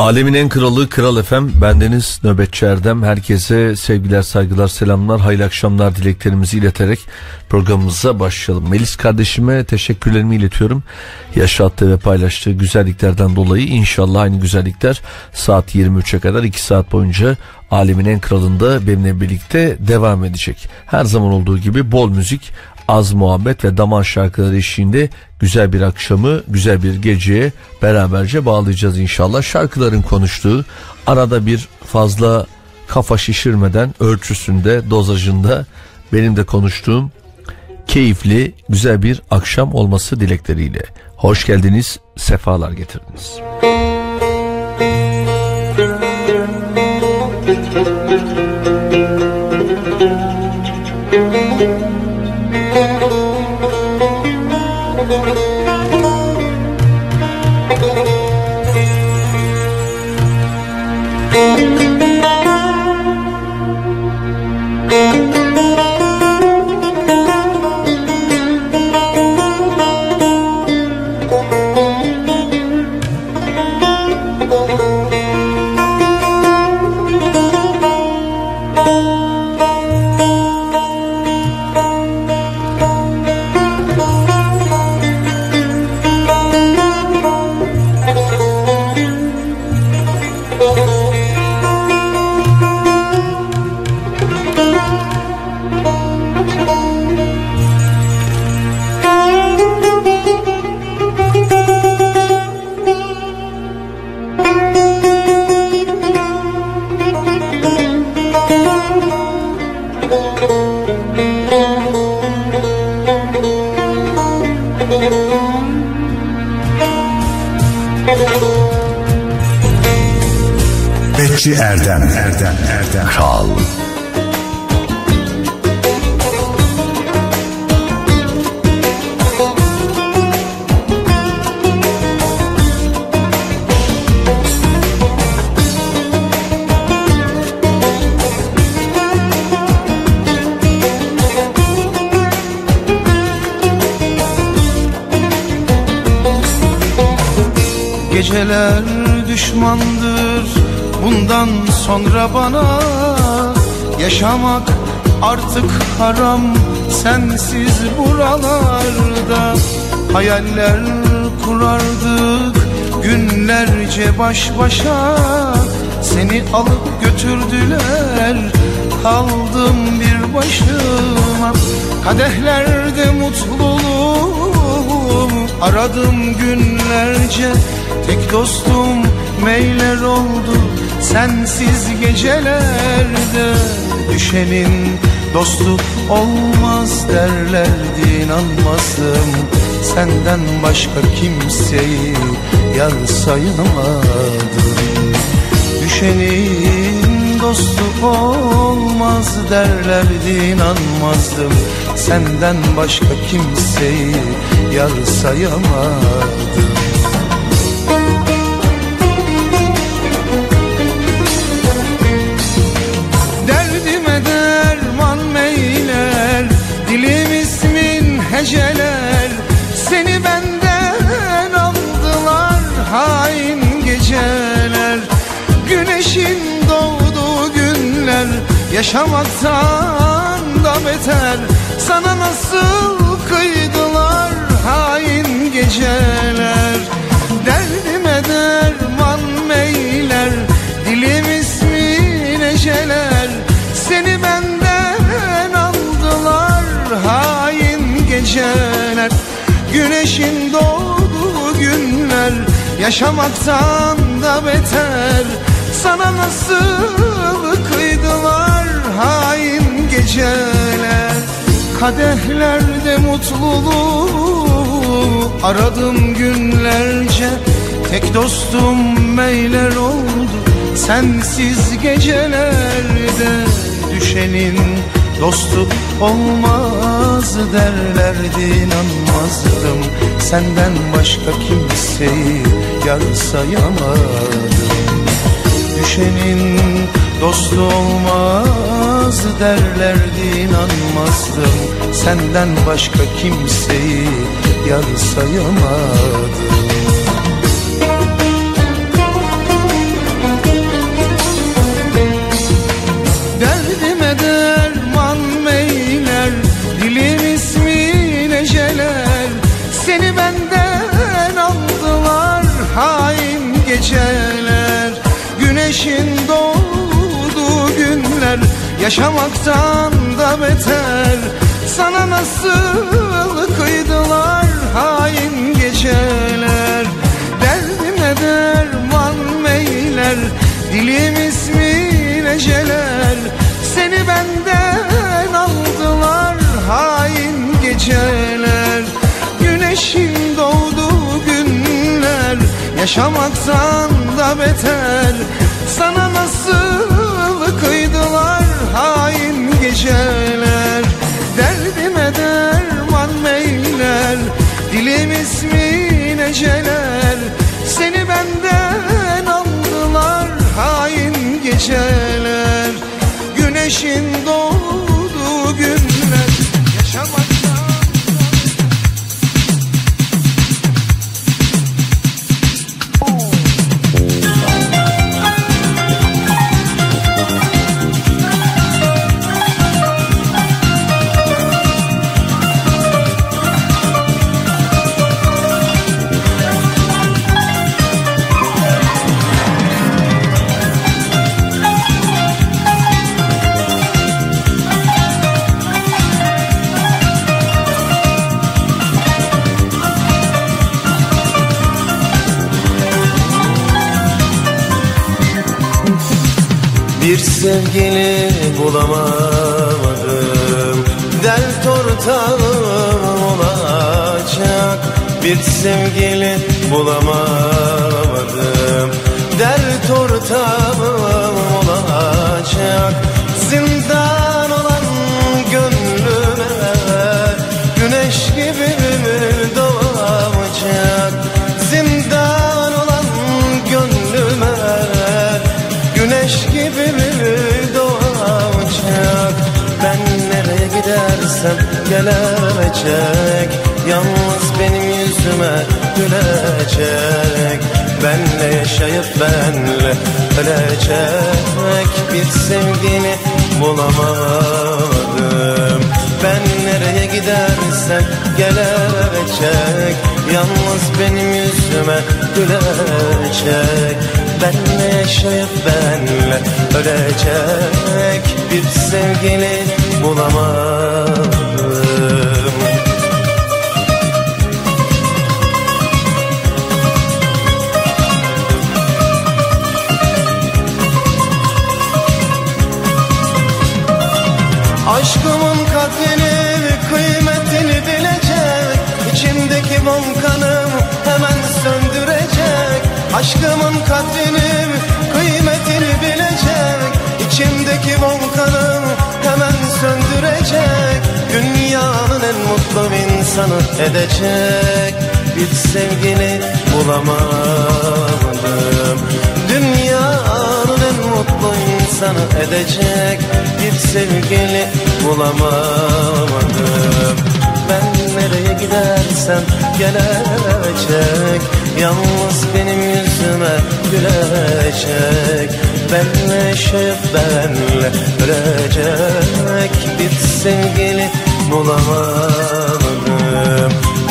Alemin en kralı Kral Efem bendeniz Nöbetçi Erdem herkese sevgiler saygılar selamlar hayırlı akşamlar dileklerimizi ileterek programımıza başlayalım. Melis kardeşime teşekkürlerimi iletiyorum. Yaşattığı ve paylaştığı güzelliklerden dolayı inşallah aynı güzellikler saat 23'e kadar 2 saat boyunca Alemin en kralında benimle birlikte devam edecek. Her zaman olduğu gibi bol müzik, az muhabbet ve damar şarkıları eşliğinde güzel bir akşamı, güzel bir geceye beraberce bağlayacağız inşallah. Şarkıların konuştuğu, arada bir fazla kafa şişirmeden ölçüsünde, dozajında benim de konuştuğum keyifli, güzel bir akşam olması dilekleriyle. Hoş geldiniz, sefalar getirdiniz. Nöbetçi Erdem Erdem Erdem. Kral. Geceler düşmandır bundan sonra bana Yaşamak artık haram. Sensiz buralarda Hayaller kurardık. Günlerce baş başa Seni alıp götürdüler. Kaldım bir başıma. Kadehlerde mutluluğum. Aradım günlerce. Tek dostum meyler oldu sensiz gecelerde Düşenin dostu olmaz derlerdi inanmazdım. Senden başka kimseyi yar sayamadım. Düşenin dostu olmaz derlerdi inanmazdım. Senden başka kimseyi yar sayamadım Yaşamaktan da beter. Sana nasıl kıydılar hain geceler? Derdime derman meyler Dilim ismi neceler Seni benden aldılar hain geceler. Güneşin doğduğu günler Yaşamaktan da beter. Sana nasıl hain geceler Kadehlerde mutluluğu aradım günlerce. Tek dostum meyler oldu sensiz gecelerde Düşenin dostu olmaz derlerdi inanmazdım. Senden başka kimseyi yar sayamadım Düşenin dostu olmaz derlerdi inanmazdım. Senden başka kimseyi yar sayamadım Yaşamaktan da beter. Sana nasıl kıydılar hain geceler. Derdime derman meyler Dilim ismi neceler Seni benden aldılar hain geceler. Güneşin doğduğu günler Yaşamaktan da beter. Sana nasıl geceler Derdime derman meyler Dilim ismi neceler Seni benden aldılar hain geceler Güneşin doğduğu sevgili bulamadım. Dert ortağım olacak Bir sevgili bulamadım gidersem gelecek Yalnız benim yüzüme gülecek. Benle yaşayıp benle ölecek Bir sevgini bulamadım. Ben nereye gidersem gelecek Yalnız benim yüzüme gülecek. Benle yaşayıp benle ölecek Bir sevgili bulamadım. Aşkımın kadrini kıymetini bilecek. İçimdeki volkanım hemen söndürecek. Aşkımın kadrini kıymetini bilecek. İçimdeki volkanım söndürecek. Dünyanın en mutlu insanı edecek. Bir sevgili bulamadım. Dünyanın en mutlu insanı edecek. Bir sevgili bulamadım. Ben nereye gidersem gelecek. Yalnız benim yüzüme gülecek. Benle yaşayıp benle ölecek Bir sevgili bulamadım.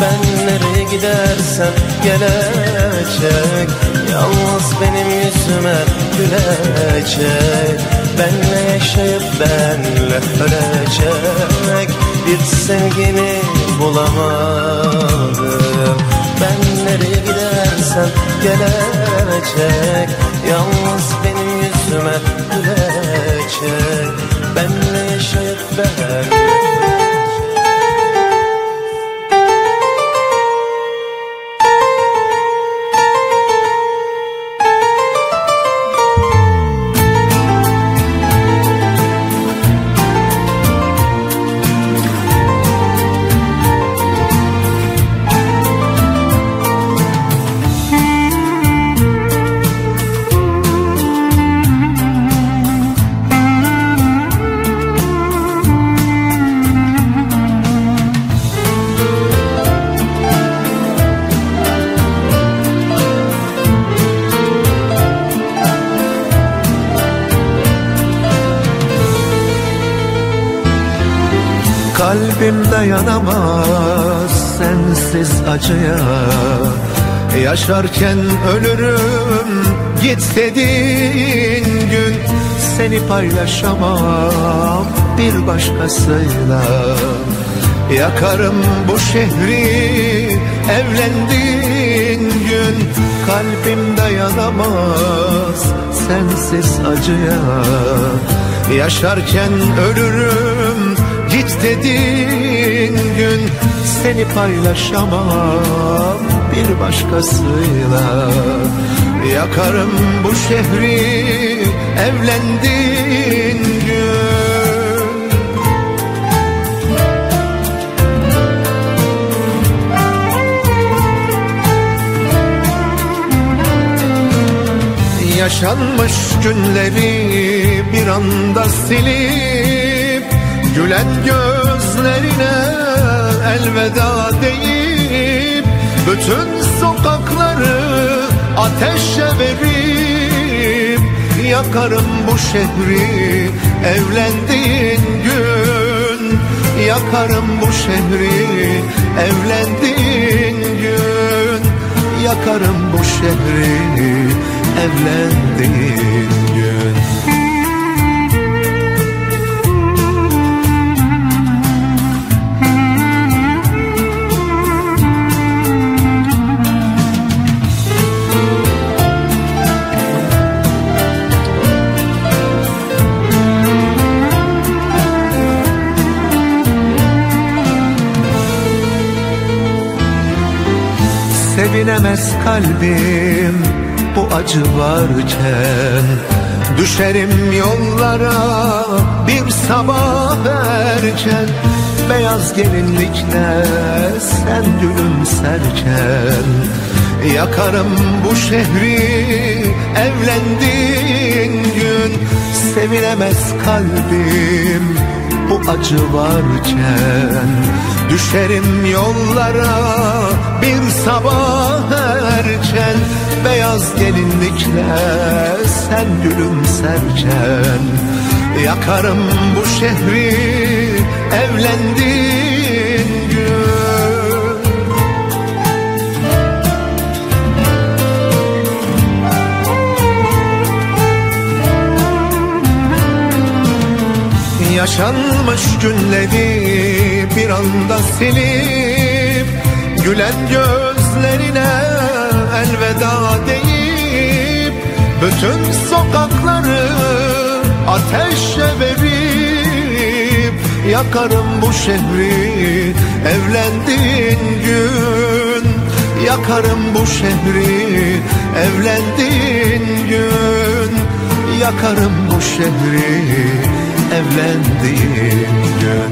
Ben nereye gidersem gelecek Yalnız benim yüzüme gülecek. Benle yaşayıp benle ölecek Bir sevgili bulamadım. Ben nereye gidersem gelecek Yalnız benim yüzüme gülecek dayanamaz sensiz acıya. Yaşarken ölürüm Git dediğin gün seni paylaşamam bir başkasıyla. Yakarım bu şehri evlendiğin gün Kalbim dayanamaz sensiz acıya. Yaşarken ölürüm git dediğin gün Seni paylaşamam bir başkasıyla. Yakarım bu şehri evlendiğin gün. Yaşanmış günleri bir anda silip Gülen gözlerine elveda deyip Bütün sokakları ateşe verip Yakarım bu şehri evlendiğin gün. Yakarım bu şehri evlendiğin gün. Yakarım bu şehri evlendiğin Sevinemez kalbim bu acı varken. Düşerim yollara bir sabah erken. Beyaz gelinlikle sen gülümserken Yakarım bu şehri evlendiğin gün. Sevilemez kalbim bu acı varken. Düşerim yollara bir sabah erken Beyaz gelinlikle sen gülümserken Yakarım bu şehri evlendiğin gün. Yaşanmış günleri bir anda silip Gülen gözlerine elveda deyip Bütün sokakları ateşe verip Yakarım bu şehri. Evlendiğin gün Yakarım bu şehri. Evlendiğin gün Yakarım bu şehri. Evlendiğin gün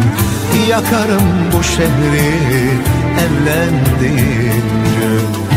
Yakarım bu şehri. Evlendiğin gün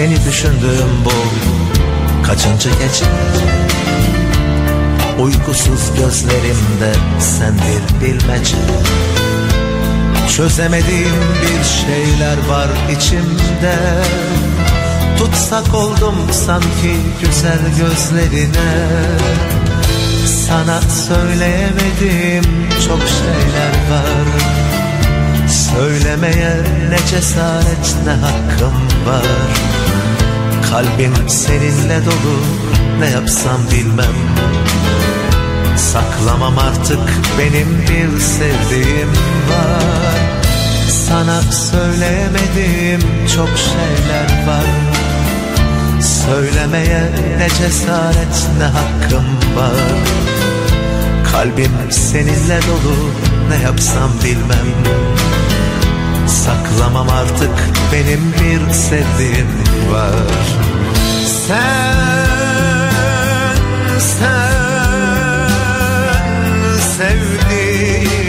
Seni düşündüğüm bu. Kaçıncı gece? Uykusuz gözlerimde sen bir bilmece. Çözemediğim bir şeyler var içimde. Tutsak oldum sanki güzel gözlerine. Sana söyleyemedim çok şeyler var. Söylemeye ne cesaret ne hakkım var Kalbim seninle dolu ne yapsam bilmem. Saklamam artık benim bir sevdiğim var. Sana söyleyemedim çok şeyler var. Söylemeye ne cesaret ne hakkım var. Kalbim seninle dolu ne yapsam bilmem Saklamam artık benim bir sevdiğim var. Sen, sen sevdiğim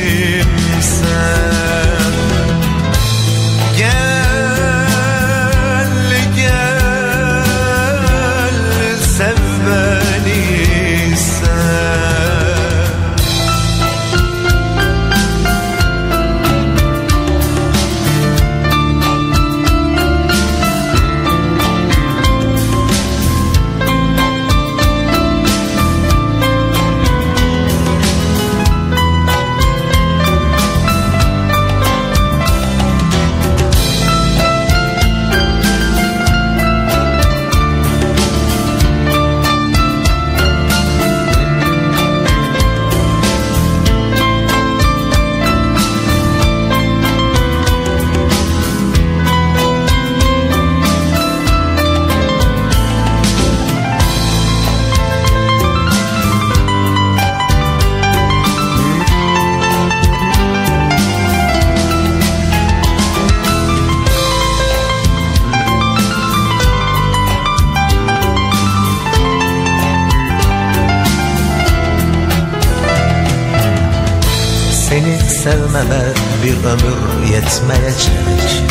sevmeme bir ömür yetmeyecek.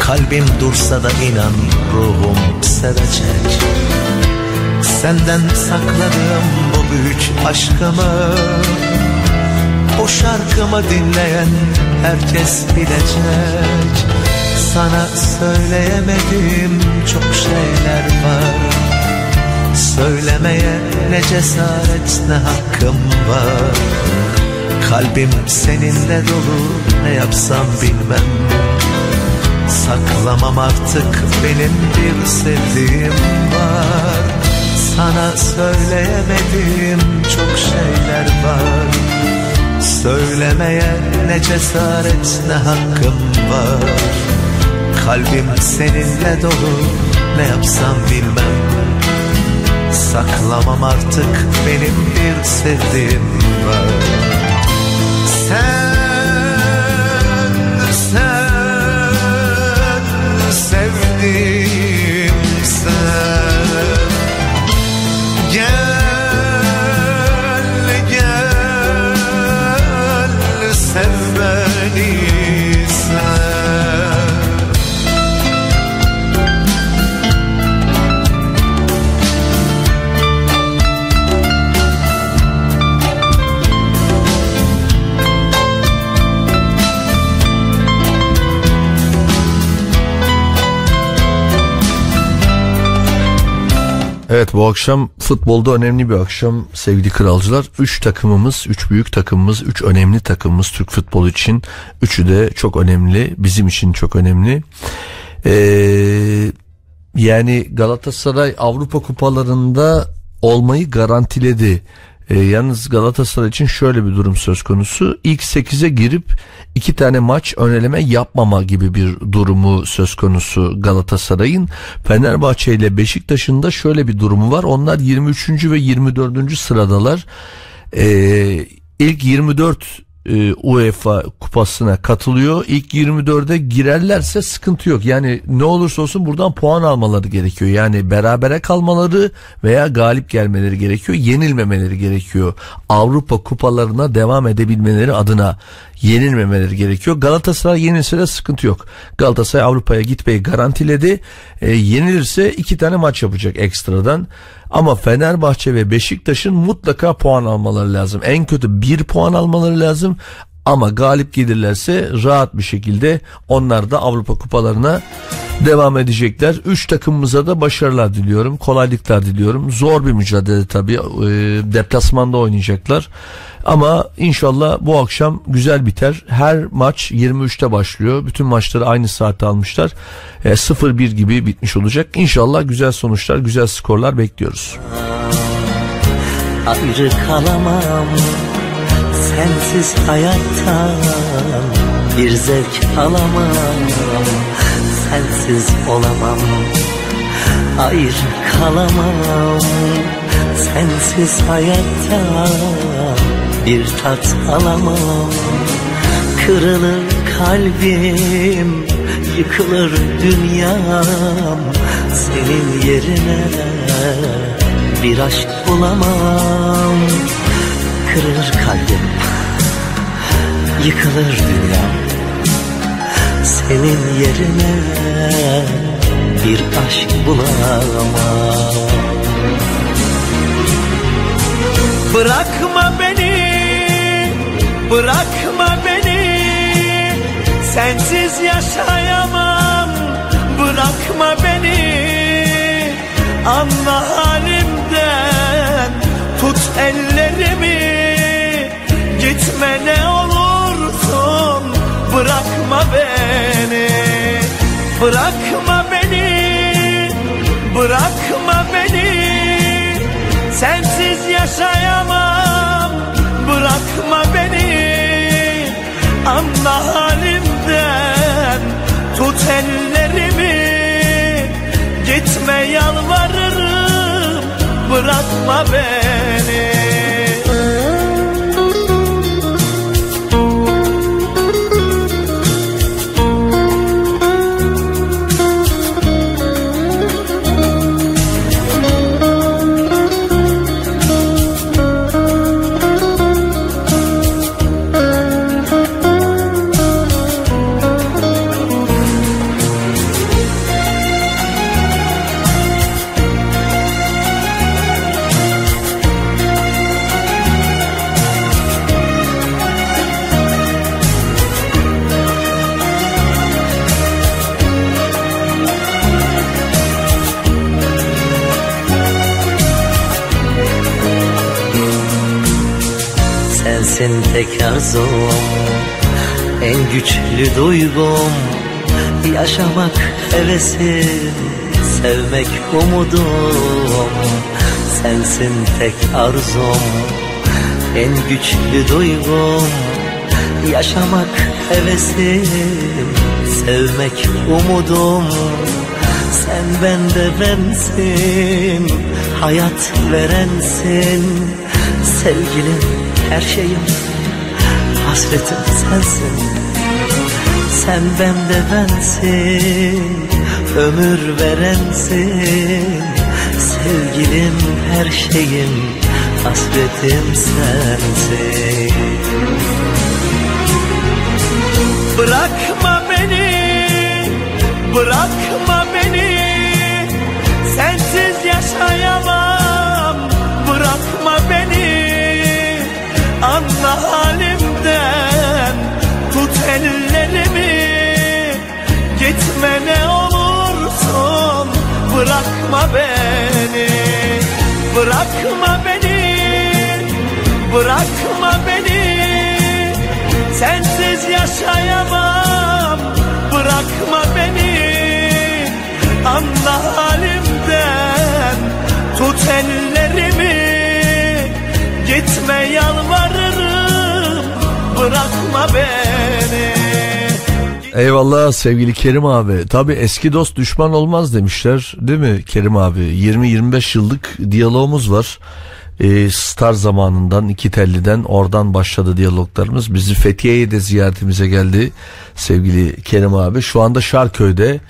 Kalbim dursa da inan ruhum sevecek. Senden sakladığım bu büyük aşkımı Bu şarkımı dinleyen herkes bilecek. Sana söyleyemedim çok şeyler var. Söylemeye ne cesaret ne hakkım var Kalbim seninle dolu ne yapsam bilmem. Saklamam artık benim bir sevdiğim var. Sana söyleyemedim çok şeyler var. Söylemeye ne cesaret ne hakkım var. Kalbim seninle dolu ne yapsam bilmem. Saklamam artık benim bir sevdiğim var Sen, Evet bu akşam futbolda önemli bir akşam sevgili kralcılar. Üç takımımız, üç büyük takımımız, üç önemli takımımız Türk futbolu için. Üçü de çok önemli, bizim için çok önemli. Ee, yani Galatasaray Avrupa kupalarında olmayı garantiledi. Ee, yalnız Galatasaray için şöyle bir durum söz konusu. İlk 8'e girip iki tane maç öneleme yapmama gibi bir durumu söz konusu Galatasaray'ın. Fenerbahçe ile Beşiktaş'ın da şöyle bir durumu var. Onlar 23. ve 24. sıradalar. Ee, ilk 24 e, UEFA kupasına katılıyor. İlk 24'e girerlerse sıkıntı yok. Yani ne olursa olsun buradan puan almaları gerekiyor. Yani berabere kalmaları veya galip gelmeleri gerekiyor. Yenilmemeleri gerekiyor. Avrupa kupalarına devam edebilmeleri adına yenilmemeleri gerekiyor. Galatasaray yenilse de sıkıntı yok. Galatasaray Avrupa'ya gitmeyi garantiledi. E, yenilirse iki tane maç yapacak ekstradan. Ama Fenerbahçe ve Beşiktaş'ın mutlaka puan almaları lazım. En kötü bir puan almaları lazım. Ama galip gelirlerse rahat bir şekilde onlar da Avrupa kupalarına devam edecekler. Üç takımımıza da başarılar diliyorum. Kolaylıklar diliyorum. Zor bir mücadele tabii. E, deplasmanda oynayacaklar. Ama inşallah bu akşam güzel biter. Her maç 23'te başlıyor. Bütün maçları aynı saatte almışlar. E, 0-1 gibi bitmiş olacak. İnşallah güzel sonuçlar, güzel skorlar bekliyoruz. Ayrı kalamam sensiz hayattan bir zevk alamam. Sensiz olamam Ayrı kalamam. Sensiz hayattan bir tat alamam. Kırılır kalbim yıkılır dünyam. Senin yerine bir aşk bulamam Kırılır kalbim. Yıkılır dünyam Senin yerine bir aşk bulamam. Bırakma beni Bırakma beni. Sensiz yaşayamam. Bırakma beni. Anla halimden Tut ellerimi Gitme ne olursun Bırakma beni. Bırakma beni Bırakma beni. Sensiz yaşayamam Bırakma beni. Anla halimden Tut ellerimi. Gitme yalvarırım Bırakma beni Arzum En güçlü duygum. Yaşamak hevesim Sevmek umudum. Sensin tek arzum En güçlü duygum. Yaşamak hevesim Sevmek umudum. Sen bende bensin Hayat verensin. Sevgilim her şeyim Hasretim sensin. Sen bende bensin. Ömür verensin. Sevgilim her şeyim. Hasretim sensin. Bırakma beni. Bırakma beni. Sensiz yaşayamam ellerimi. Gitme ne olursun Bırakma beni. Bırakma beni Bırakma beni. Sensiz yaşayamam Bırakma beni. Anla halimden Tut ellerimi. Gitme yalvarırım Bırakma beni Eyvallah sevgili Kerim abi. Tabi eski dost düşman olmaz demişler değil mi Kerim abi? 20-25 yıllık diyalogumuz var. Ee, Star zamanından iki telliden oradan başladı diyaloglarımız. Bizi Fethiye'ye de ziyaretimize geldi sevgili Kerim abi. Şu anda Şarköy'de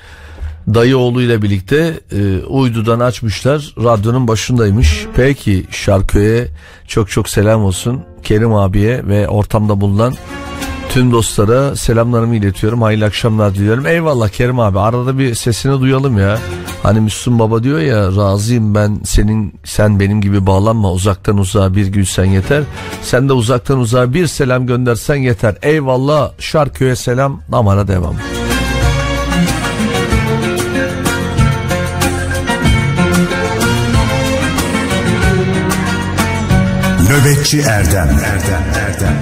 dayı oğluyla birlikte e, uydudan açmışlar. Radyonun başındaymış. Peki Şarköy'e çok çok selam olsun. Kerim abiye ve ortamda bulunan tüm dostlara selamlarımı iletiyorum. Hayırlı akşamlar diliyorum. Eyvallah Kerim abi. Arada bir sesini duyalım ya. Hani Müslüm Baba diyor ya razıyım ben senin sen benim gibi bağlanma uzaktan uzağa bir gülsen yeter. Sen de uzaktan uzağa bir selam göndersen yeter. Eyvallah Şarköy'e selam damara devam. Nöbetçi Erdem. Erdem Erdem.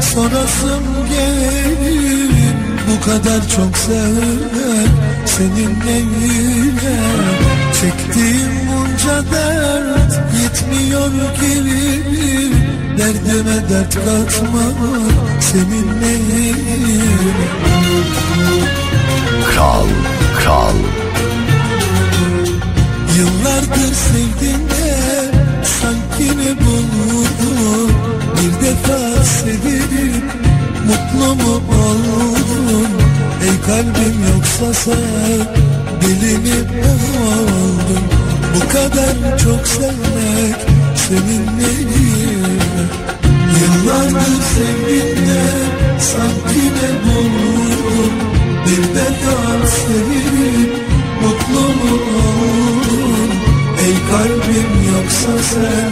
Sorasım gelir Bu kadar çok sevmek seninle yine Çektiğim bunca dert yetmiyor gibi Derdime dert katmak seninle Kral, kral. Yıllardır sevdim de sanki ne buldum Bir defa sevip mutlu mu oldun? Ey kalbim yoksa sen deli mi oldun? Bu kadar çok sevmek senin neyine Yıllardır sevdiğinde sanki ne buldum Bir defa sevip mutlu mu oldun Ey kalbim yoksa sen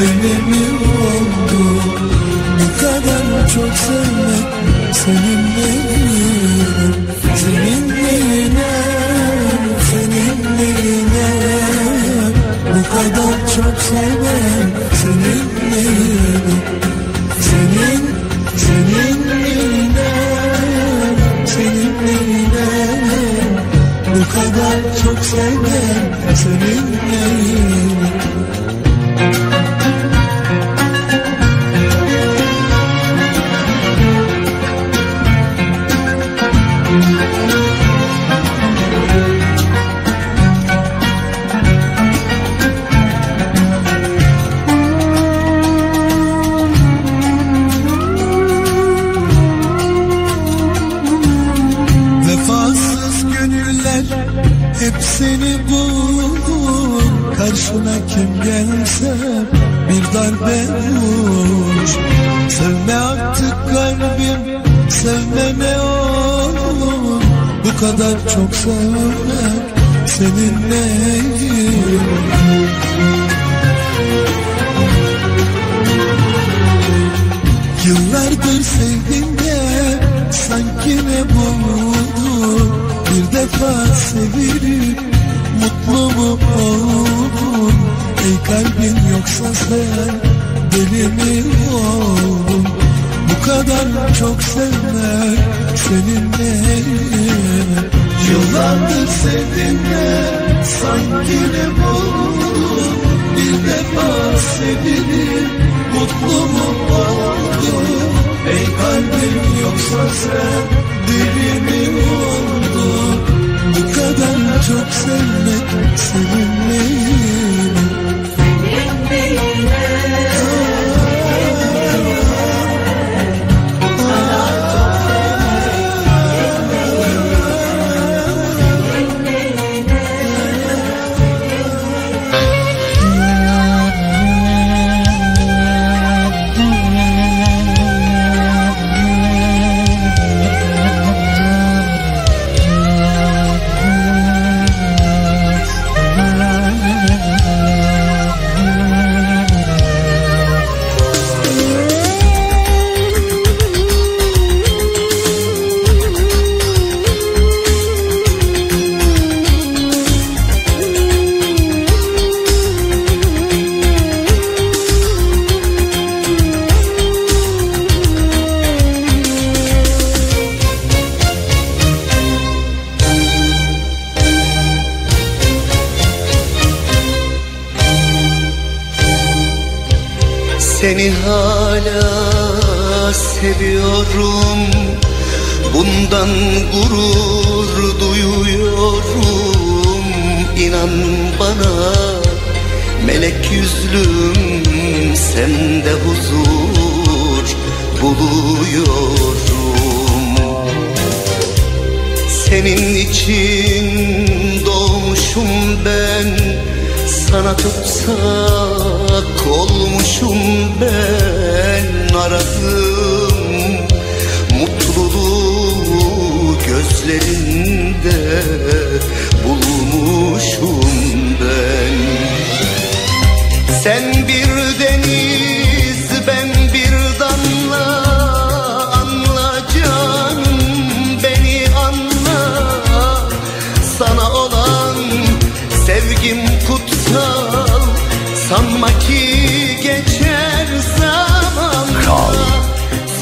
deli mi oldun Bu kadar çok sevmek senin neyine Senin çok sevmek senin neyine Senin, senin neyine Senin neyine Bu kadar çok sevmek senin çok sevmek seninle Yıllardır sevdim de sanki ne buldu Bir defa sevilip mutlu mu oldun? Ey kalbin yoksa sen deli mi oldun? Bu kadar çok sevmek senin neyine Sevdim de sanki ne buldun Bir defa sevilip mutlu mu oldun Ey kalbim yoksa sen deli mi oldun? Bu kadar çok sevmek senin buluyorum Senin için doğmuşum ben sana tutsak olmuşum ben. Aradım Mutluluğu gözlerinde bulmuşum ben. Sen bir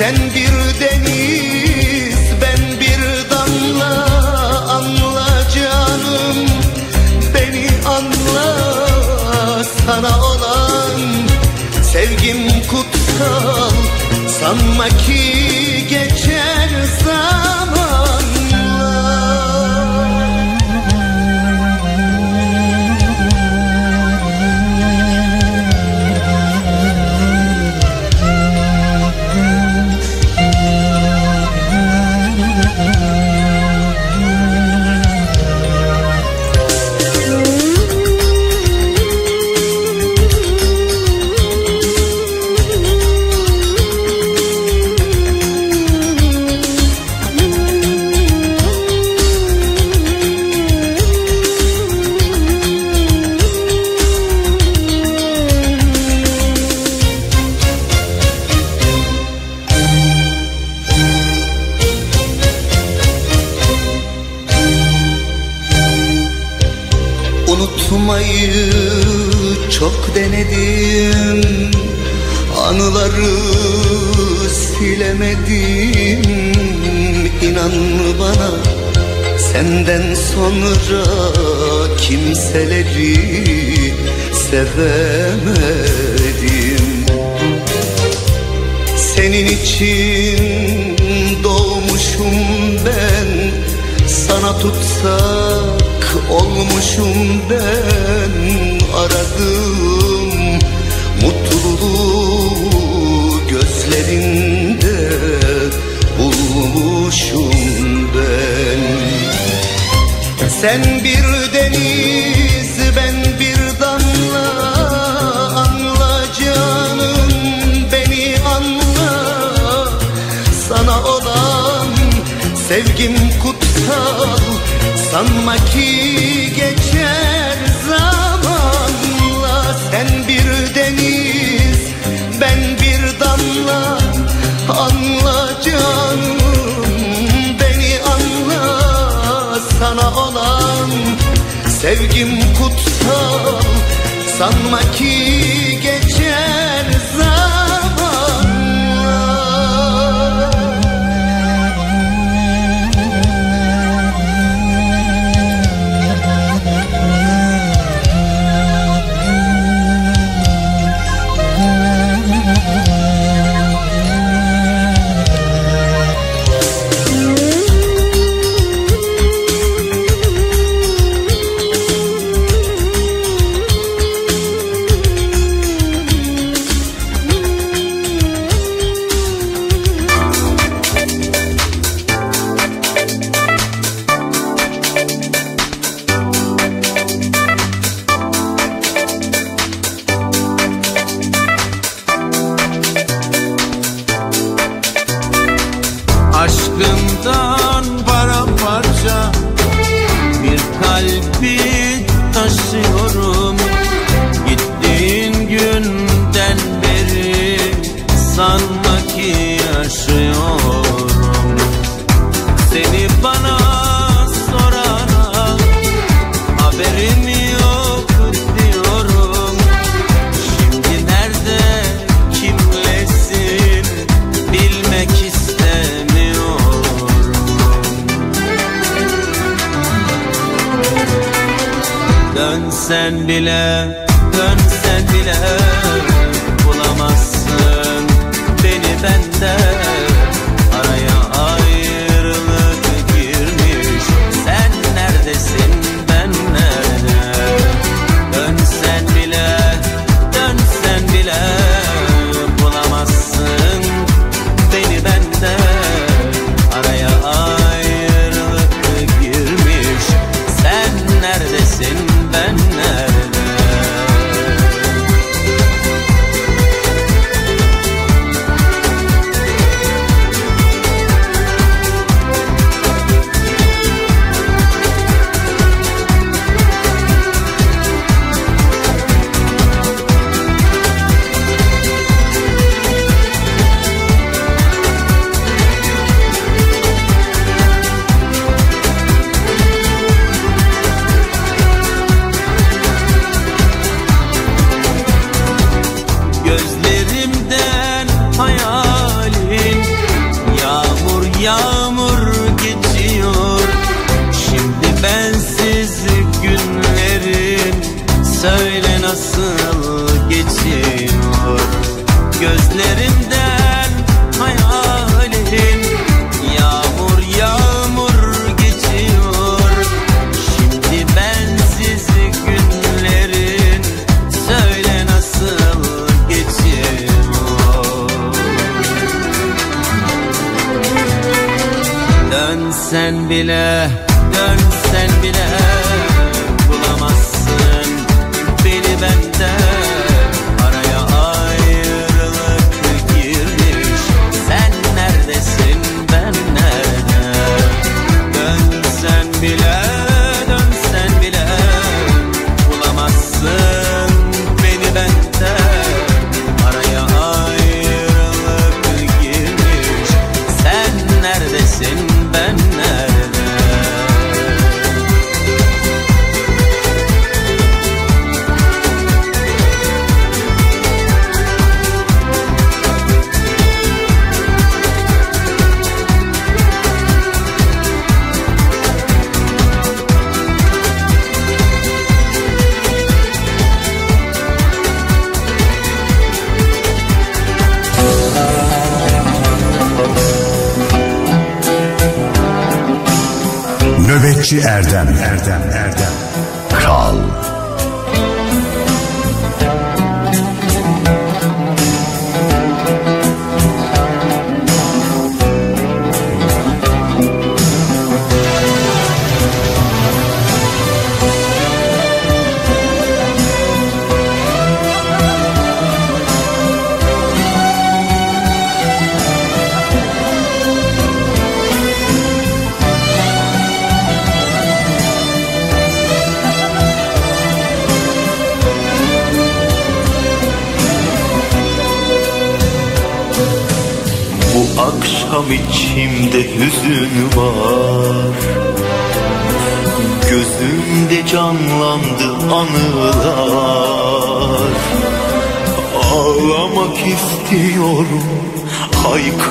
Sen bir deniz ben bir damla Anla canım beni anla Sana olan sevgim kutsal. Sanma ki senden sonra kimseleri sevemedim. Senin için doğmuşum ben Sana tutsak olmuşum ben. Aradım mutluluğu gözlerinde bulmuşum ben sen bir deniz ben bir damla. Anla canım beni anla. Sana olan sevgim kutsal. Sanma ki sevgim kutsal sanma ki geçer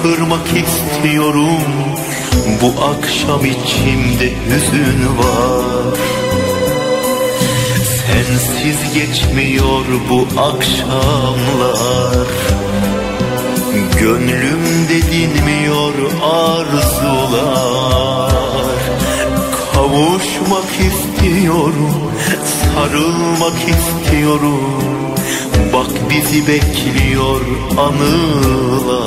Haykırmak istiyorum. Bu akşam içimde hüzün var. Sensiz geçmiyor bu akşamlar. Gönlümde dinmiyor arzular. Kavuşmak istiyorum Sarılmak istiyorum. Bak bizi bekliyor anılar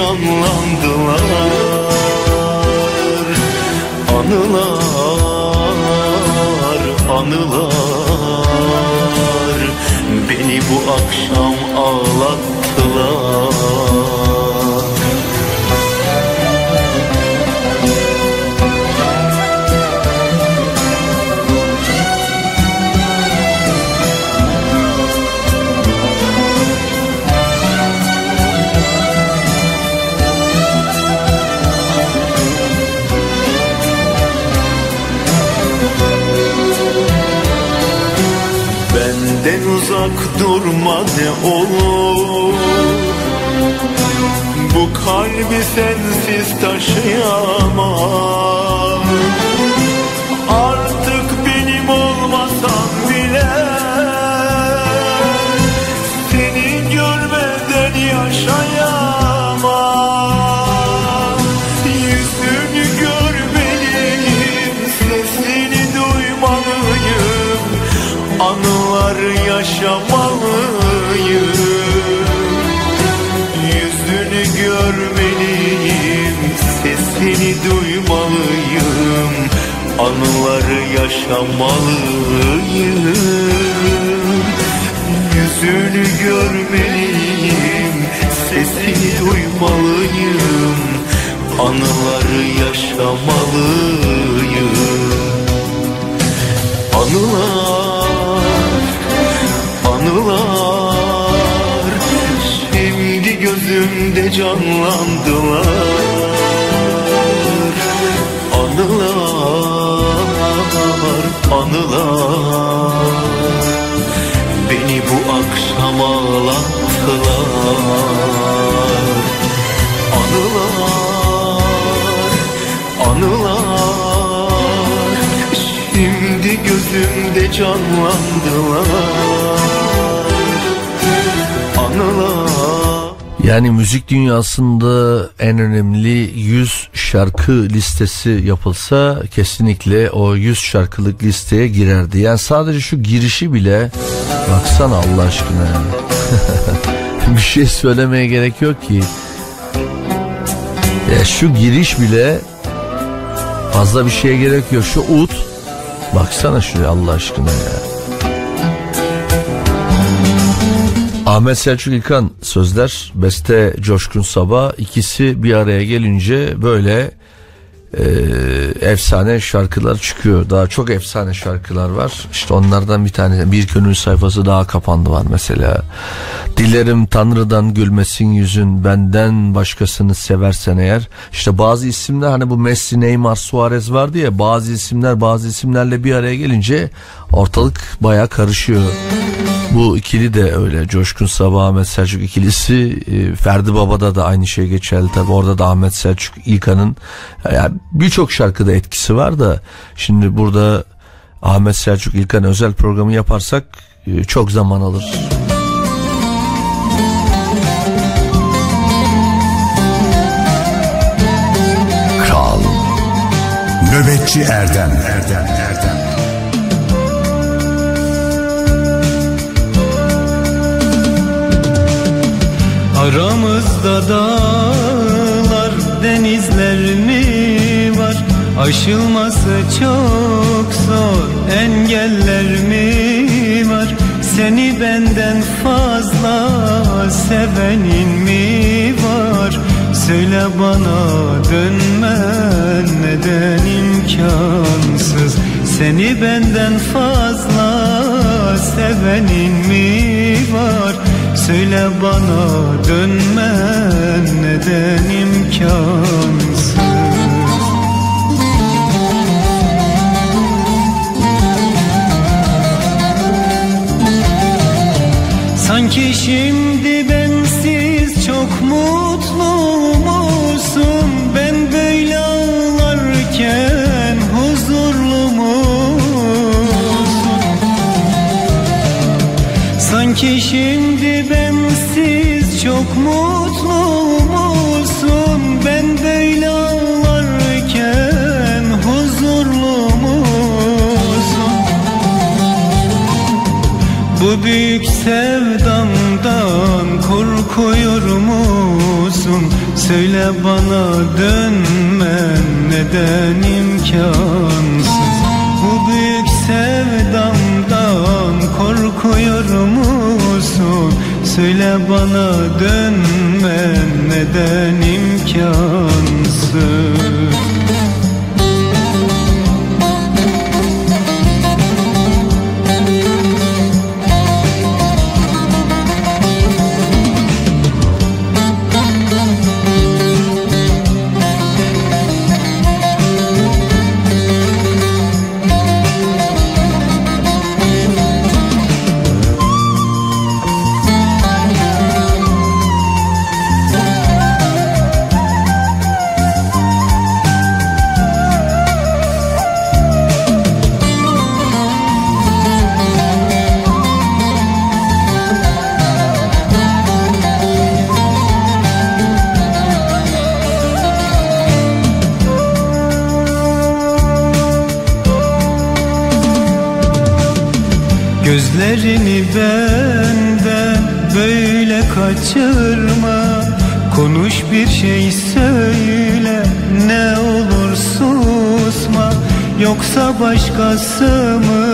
canlandılar. Anılar, anılar. Beni bu akşam ağlattılar Uzak durma ne olur. Bu kalbi sensiz taşıyamam seni duymalıyım. Anıları yaşamalıyım. Yüzünü görmeliyim Sesini duymalıyım. Anıları yaşamalıyım. Anılar, anılar. Şimdi gözümde canlandılar. Anılar, anılar. Beni bu akşam ağlattılar. Anılar, anılar. Şimdi gözümde canlandılar. Anılar. Yani müzik dünyasında en önemli 100 şarkı listesi yapılsa kesinlikle o 100 şarkılık listeye girerdi. Yani sadece şu girişi bile baksana Allah aşkına bir şey söylemeye gerek yok ki. Ya şu giriş bile fazla bir şeye gerek yok. Şu ut baksana şuraya Allah aşkına ya. Ahmet Selçuk İlkan sözler, beste Coşkun Sabah ikisi bir araya gelince böyle e, efsane şarkılar çıkıyor. Daha çok efsane şarkılar var. İşte onlardan bir tane bir gönül sayfası daha kapandı var mesela. Dilerim Tanrı'dan gülmesin yüzün benden başkasını seversen eğer. İşte bazı isimler hani bu Messi, Neymar, Suarez vardı ya bazı isimler bazı isimlerle bir araya gelince ortalık baya karışıyor. Bu ikili de öyle. Coşkun Sabah Ahmet Selçuk ikilisi e, Ferdi Baba'da da aynı şey geçerli. Tabi orada da Ahmet Selçuk İlkan'ın yani birçok şarkıda etkisi var da şimdi burada Ahmet Selçuk İlkan özel programı yaparsak e, çok zaman alır. Kral Nöbetçi Erdem Erdem Erdem Aramızda dağlar, denizler mi var? Aşılması çok zor, engeller mi var? Seni benden fazla sevenin mi var? Söyle bana dönmen neden imkansız? Seni benden fazla sevenin mi var? Söyle bana dönmen neden imkansız Sanki şimdi bensiz çok mutlu musun? Ben böyle ağlarken huzurlu musun? Bu büyük sevdamdan korkuyor musun? Söyle bana dönmen neden imkansız? Bu büyük sevdamdan korkuyor musun? Söyle bana dönmen neden imkansız? Gözlerini benden böyle kaçırma. Konuş bir şey söyle ne olur susma. Yoksa başkası mı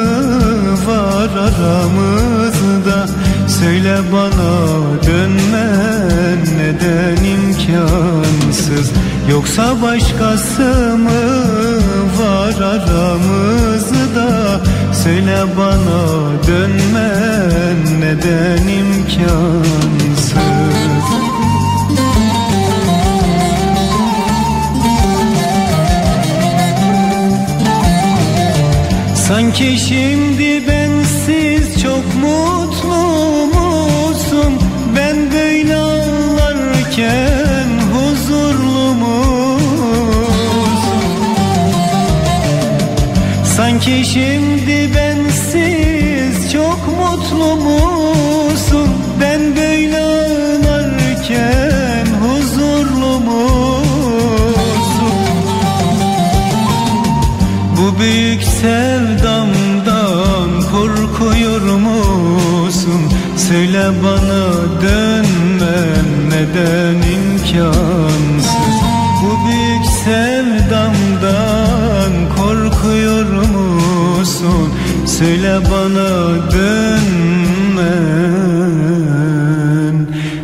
var aramızda? Söyle bana dönmen neden imkansız? Yoksa başkası mı var aramızda Söyle bana dönmen neden imkansız? Sanki şimdi bensiz çok mutlu musun? Ben böyle ağlarken huzurlu musun? Sanki şimdi Söyle bana dönmem neden imkansız? Bu büyük sevdamdan korkuyor musun? Söyle bana dönmem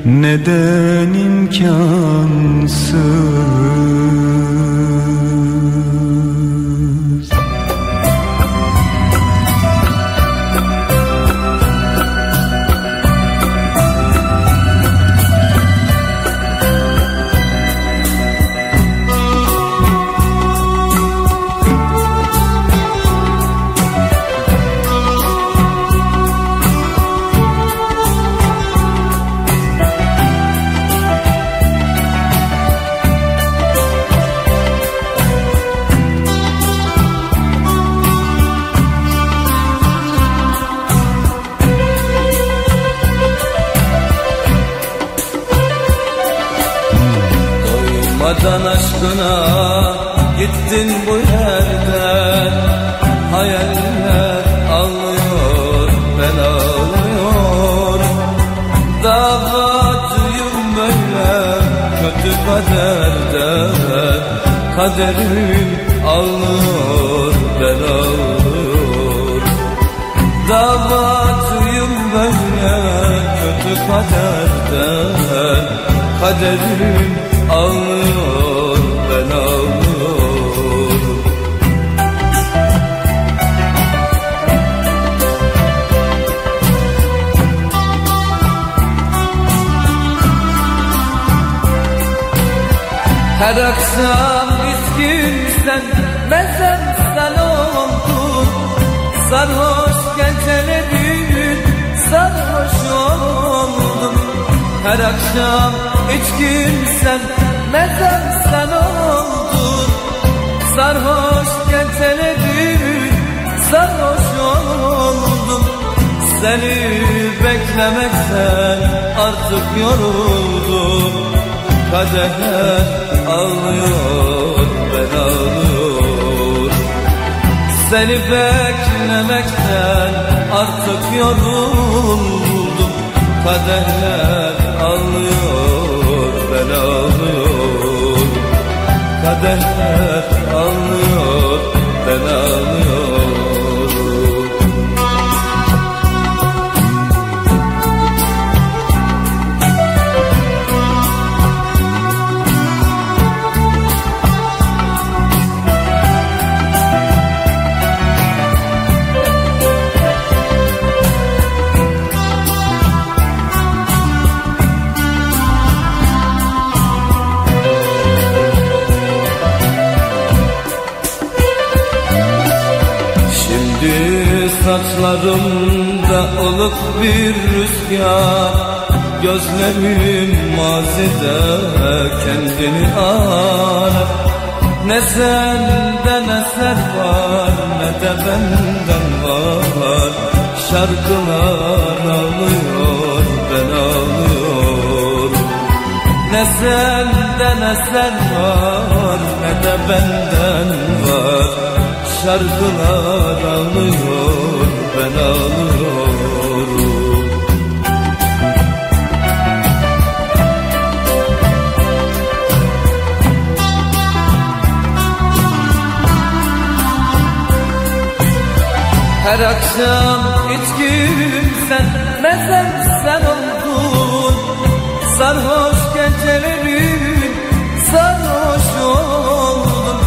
neden imkansız Her akşam içkimsen mezem sen oldun. Sarhoş gecelerin sarhoş oldum. Seni beklemekten artık yoruldum. Kaderler ağlıyor ben ağlıyorum. Seni beklemekten artık yoruldum. Kaderler ağlıyor ben ağlıyorum Kaderler ağlıyor ben ağlıyorum saçlarımda ılık bir rüzgar Gözlerim mazide kendini arar Ne senden eser var ne de benden var. Şarkılar ağlıyor ben ağlıyorum. Ne senden eser var ne de benden var. Şarkılar ağlıyor ben ağlıyorum. Her akşam içkim sen mezem sen oldun. Sarhoş gecelerin sarhoş oldum.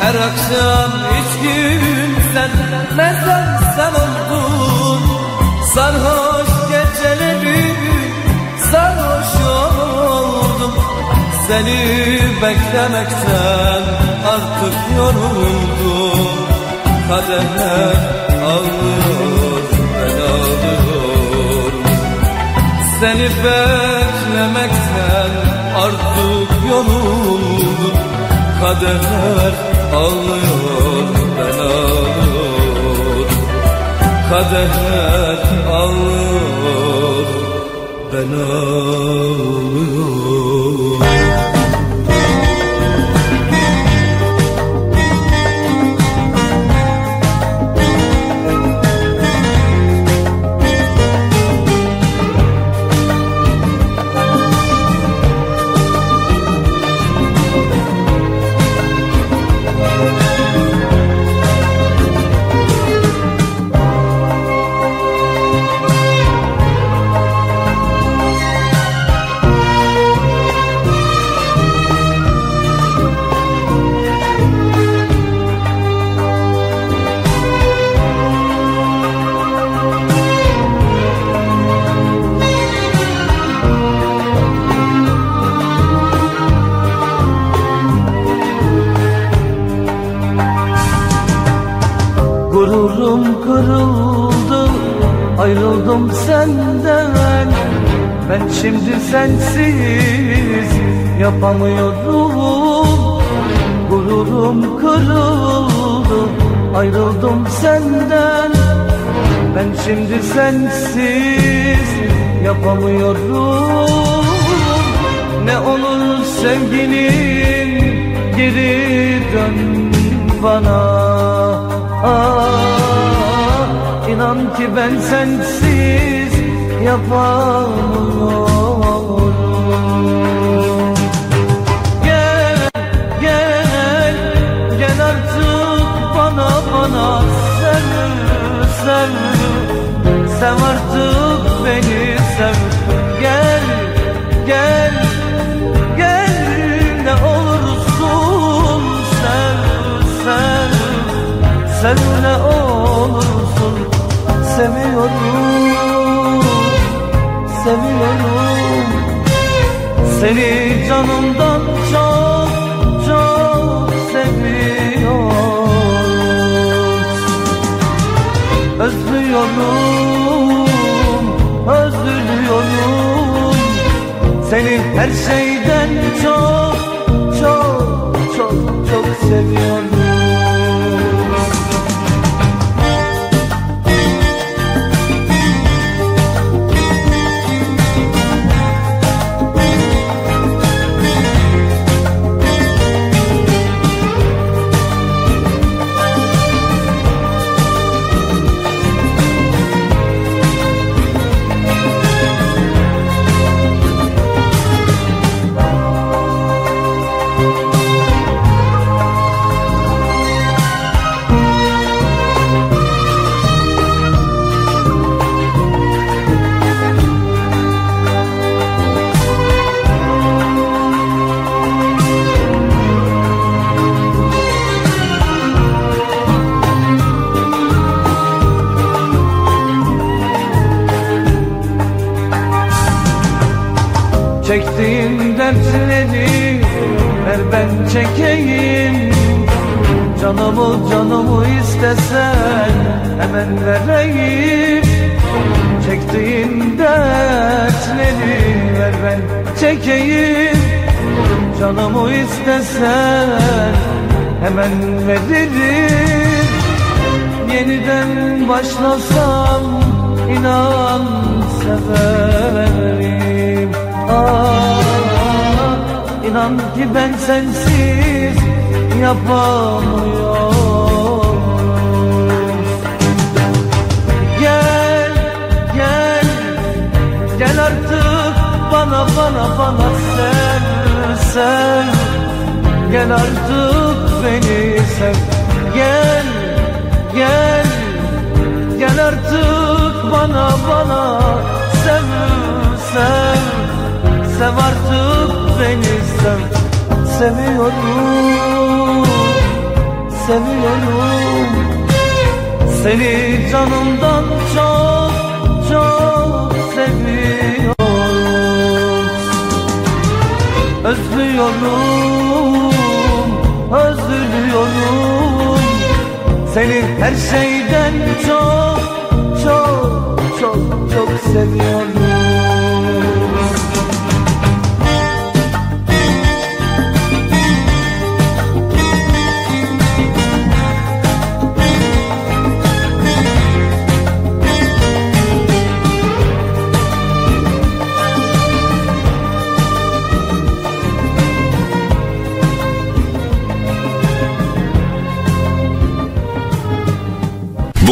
Her akşam içkim sen mezem sen oldun. Sarhoş geceleri sarhoş oldum. Seni beklemekten artık yoruldum. Kaderler ağlıyor ben ağlıyorum Seni beklemekten artık yoruldum. Kaderler ağlıyor ben ağlıyorum Kader ağlıyor ben ağlıyorum Ben şimdi sensiz Yapamıyorum Gururum kırıldı Ayrıldım senden. Ben şimdi sensiz Yapamıyorum Ne olur sevgilim Geri dön bana. Ah, inan ki ben sensiz yapamıyorum Gel, gel, gel artık bana bana sev, sev Sev artık beni sev Gel, gel, gel ne olursun sev, sev Sev ne olursun seviyorum Seviyorum. Seni canımdan çok çok seviyorum. Özlüyorum, özlüyorum. Seni her şeyden çok çok çok çok seviyorum dertleri ver ben çekeyim. Canımı canımı istesen hemen vereyim. Çektiğim dertleri ver ben çekeyim. Canımı istesen hemen veririm. Yeniden başlasam inan severim. Ah, inan ki ben sensiz yapamıyorum. Gel, gel, gel artık bana bana bana sen, sen. Gel artık beni sev. Gel, gel, gel artık bana bana Sev, sev, sev artık beni sev Seviyorum, seviyorum. Seni canımdan çok, çok seviyorum. Özlüyorum, özlüyorum. Seni her şeyden çok, çok, çok, çok seviyorum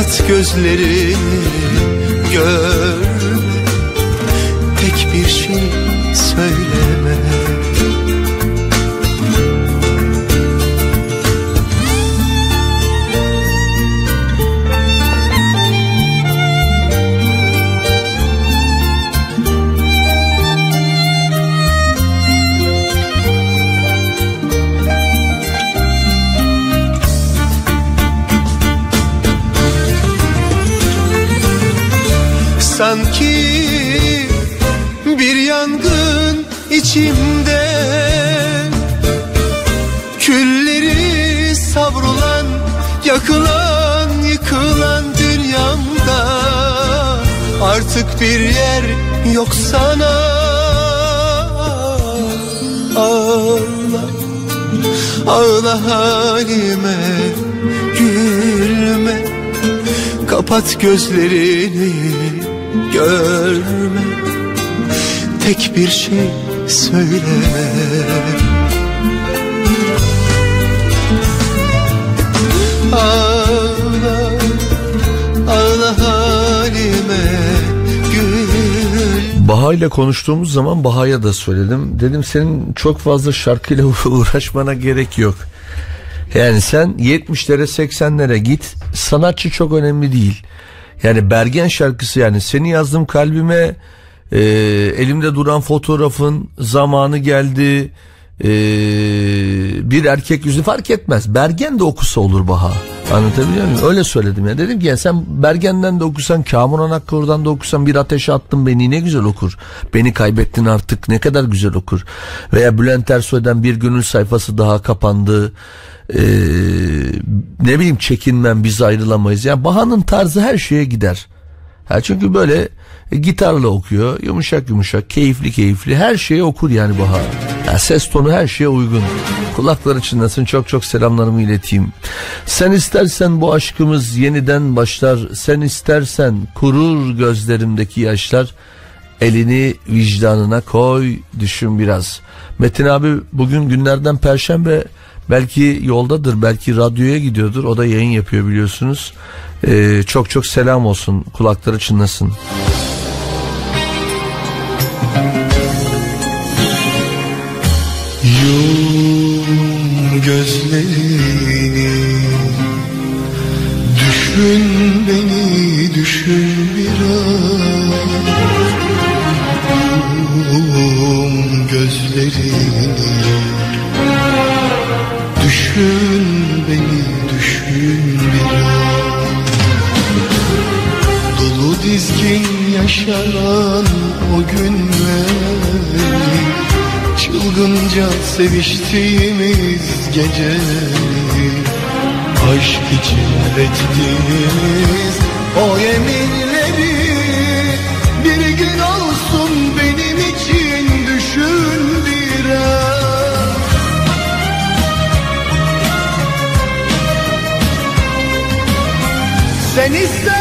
Kapat gözlerini Görme Tek bir şey söyleme Artık bir yer yok sana. Ağla, ağla halime Gülme, kapat gözlerini görme. Tek bir şey söyleme Baha ile konuştuğumuz zaman Baha'ya da söyledim. Dedim senin çok fazla şarkıyla uğraşmana gerek yok. Yani sen 70'lere 80'lere git. Sanatçı çok önemli değil. Yani Bergen şarkısı yani seni yazdım kalbime e, elimde duran fotoğrafın zamanı geldi. E, bir erkek yüzü fark etmez. Bergen de okusa olur Baha. Anlatabiliyor muyum? Öyle söyledim ya. Dedim ki ya sen Bergen'den de okusan, Kamuran Akkor'dan da okusan bir ateşe attın beni ne güzel okur. Beni kaybettin artık ne kadar güzel okur. Veya Bülent Ersoy'dan bir gönül sayfası daha kapandı. Ee, ne bileyim çekinmem biz ayrılamayız. Yani Baha'nın tarzı her şeye gider. Ha çünkü böyle e, gitarla okuyor. Yumuşak yumuşak, keyifli keyifli. Her şeye okur yani Baha. Ya ses tonu her şeye uygun. Kulakları çınlasın çok çok selamlarımı ileteyim. Sen istersen bu aşkımız yeniden başlar. Sen istersen kurur gözlerimdeki yaşlar. Elini vicdanına koy düşün biraz. Metin abi bugün günlerden perşembe belki yoldadır belki radyoya gidiyordur o da yayın yapıyor biliyorsunuz. Ee, çok çok selam olsun kulakları çınlasın. Yum gözlerini Düşün beni düşün biraz Yum gözlerini Düşün Dizgin yaşanan o günleri Çılgınca seviştiğimiz geceleri Aşk için ettiğimiz o yeminleri Bir gün olsun benim için düşün biraz Sen istersen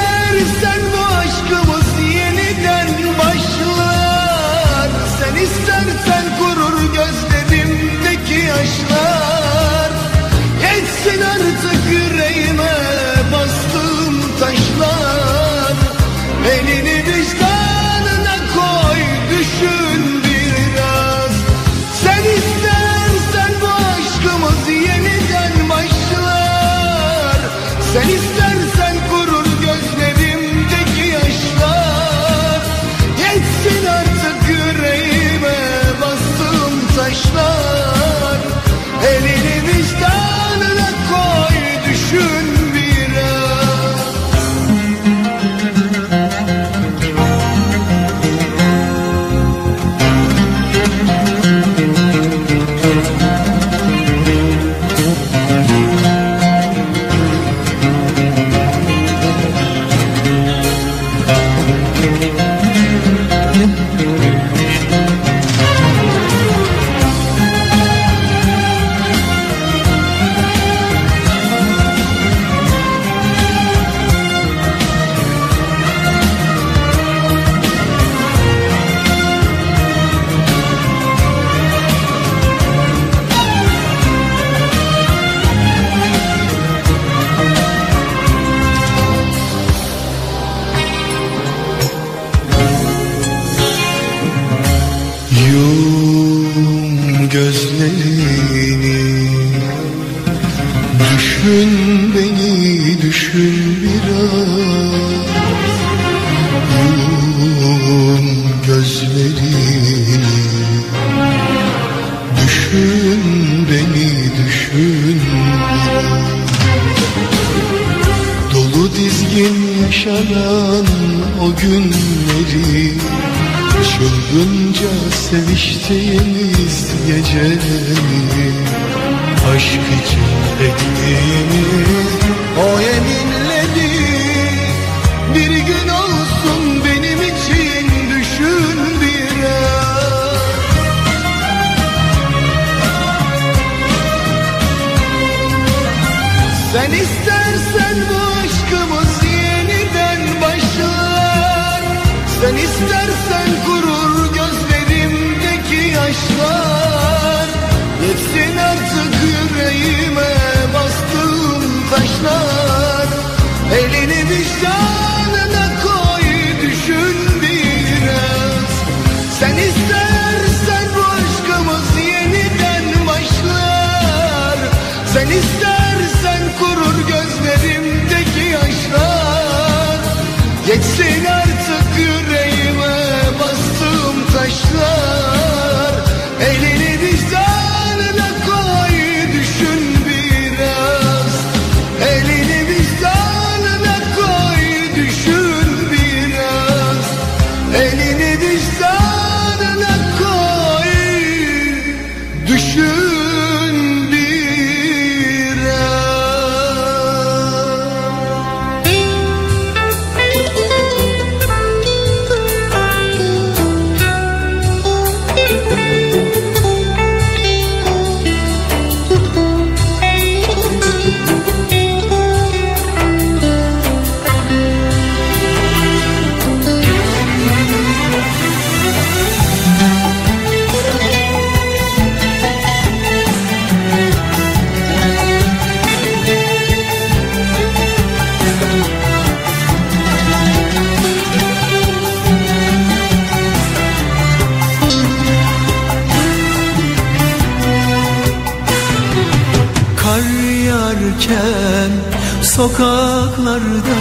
sokaklarda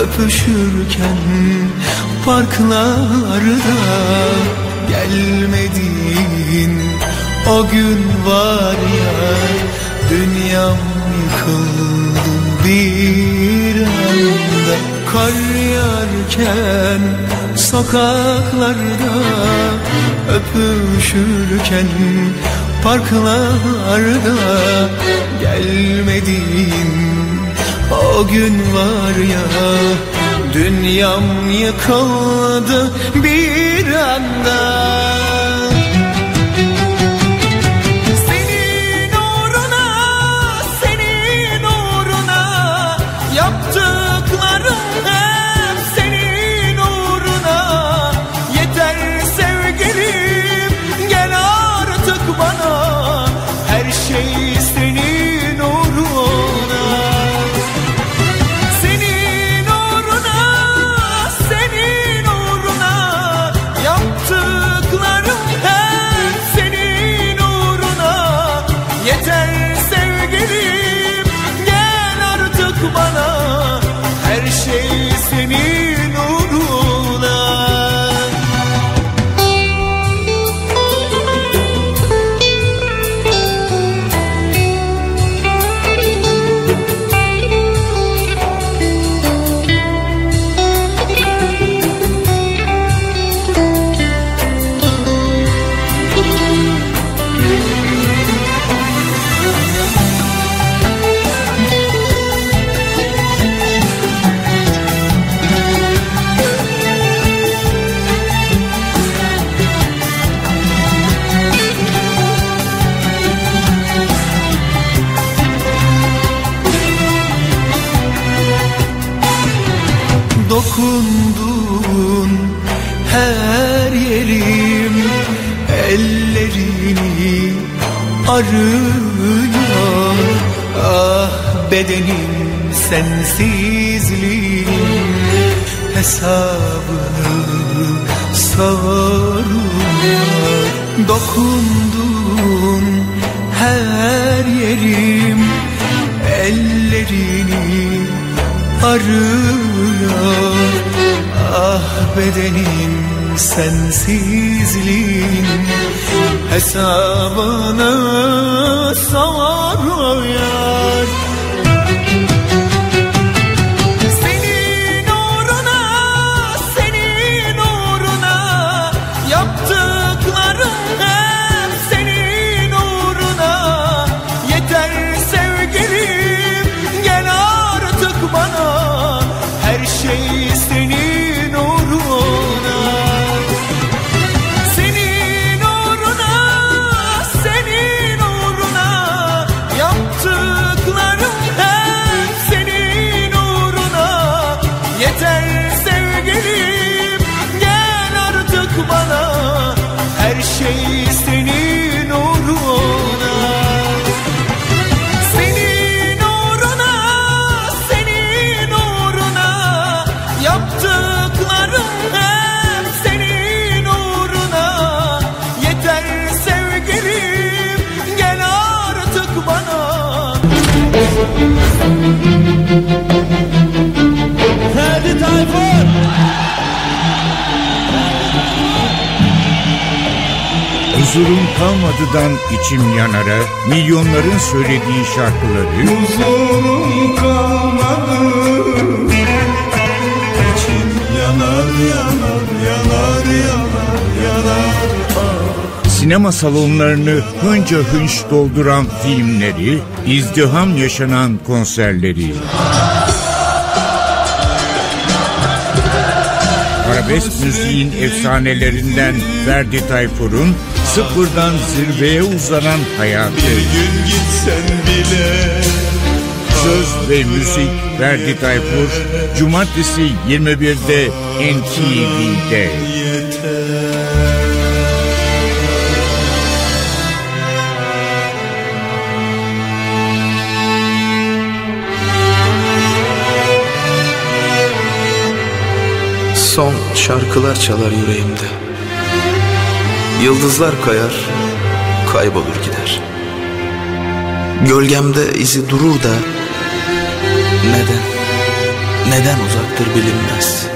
Öpüşürken parklarda Gelmedin o gün var ya Dünyam yıkıldı bir anda. Kar yağarken sokaklarda Öpüşürken parklarda Gelmedin o gün var ya Dünyam yıkıldı bir anda bedenim sensizliğin hesabını soruyor dokundun. Her yerim ellerini arıyor. Ah bedenim sensizliğin hesabını soruyor Huzurum kalmadıdan içim yanara milyonların söylediği şarkıları. Huzurum kalmadı İçim yanar yanar sinema salonlarını hınca hınç dolduran filmleri, izdiham yaşanan konserleri. Arabesk müziğin efsanelerinden Ferdi Tayfur'un sıfırdan zirveye uzanan hayatı. gün gitsen bile Söz ve müzik Ferdi Tayfur Cumartesi 21'de NTV'de. Son şarkılar çalar yüreğimde. Yıldızlar kayar, kaybolur gider. Gölgemde izi durur da Neden, neden uzaktır bilinmez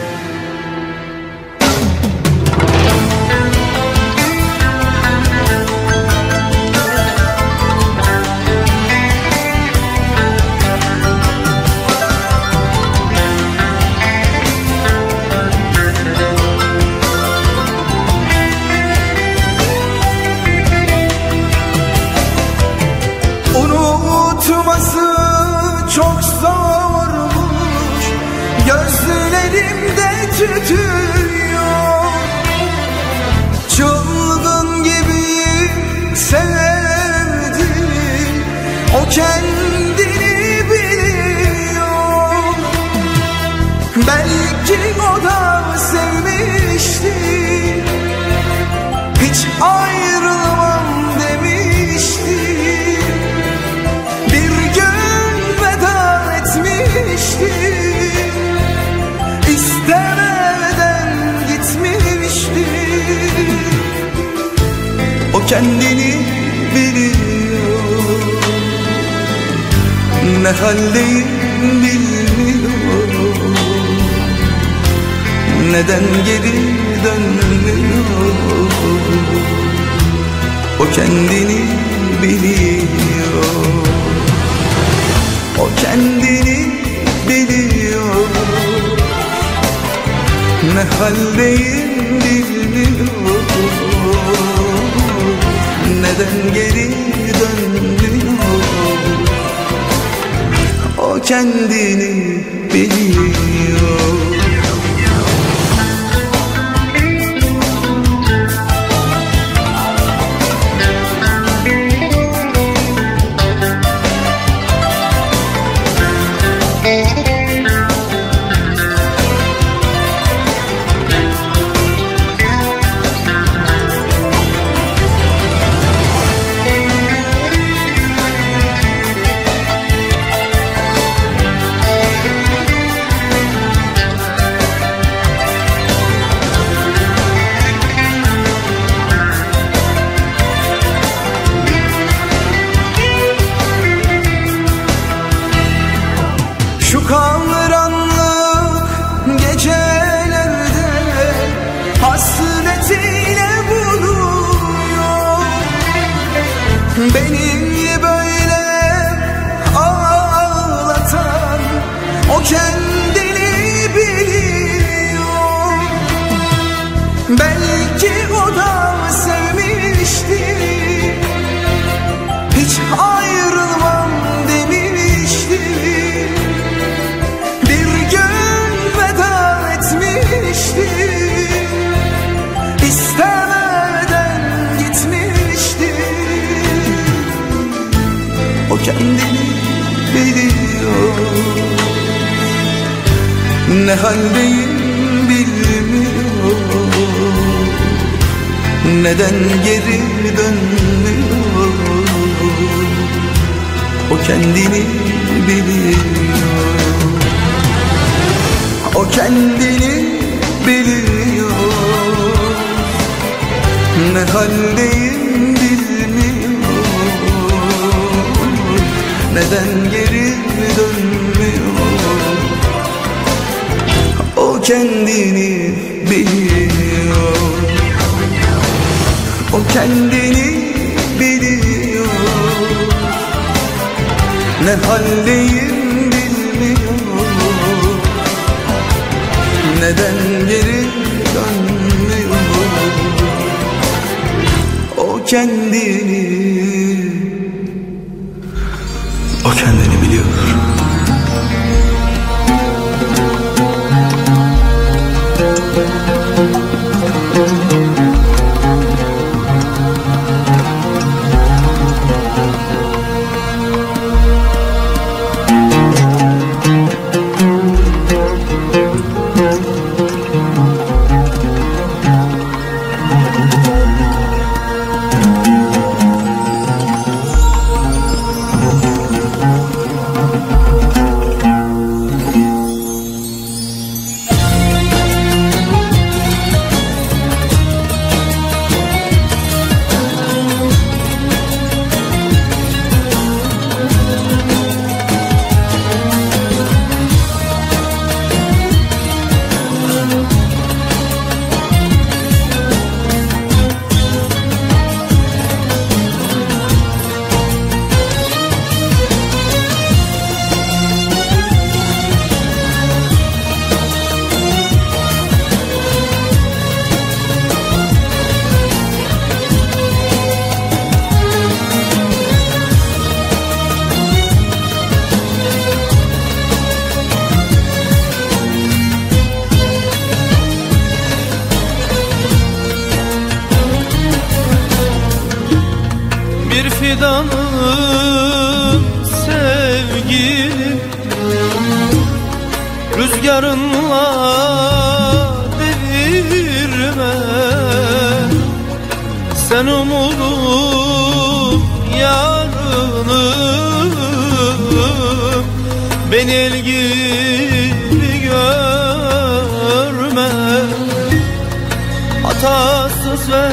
gibi görme Hatasız ve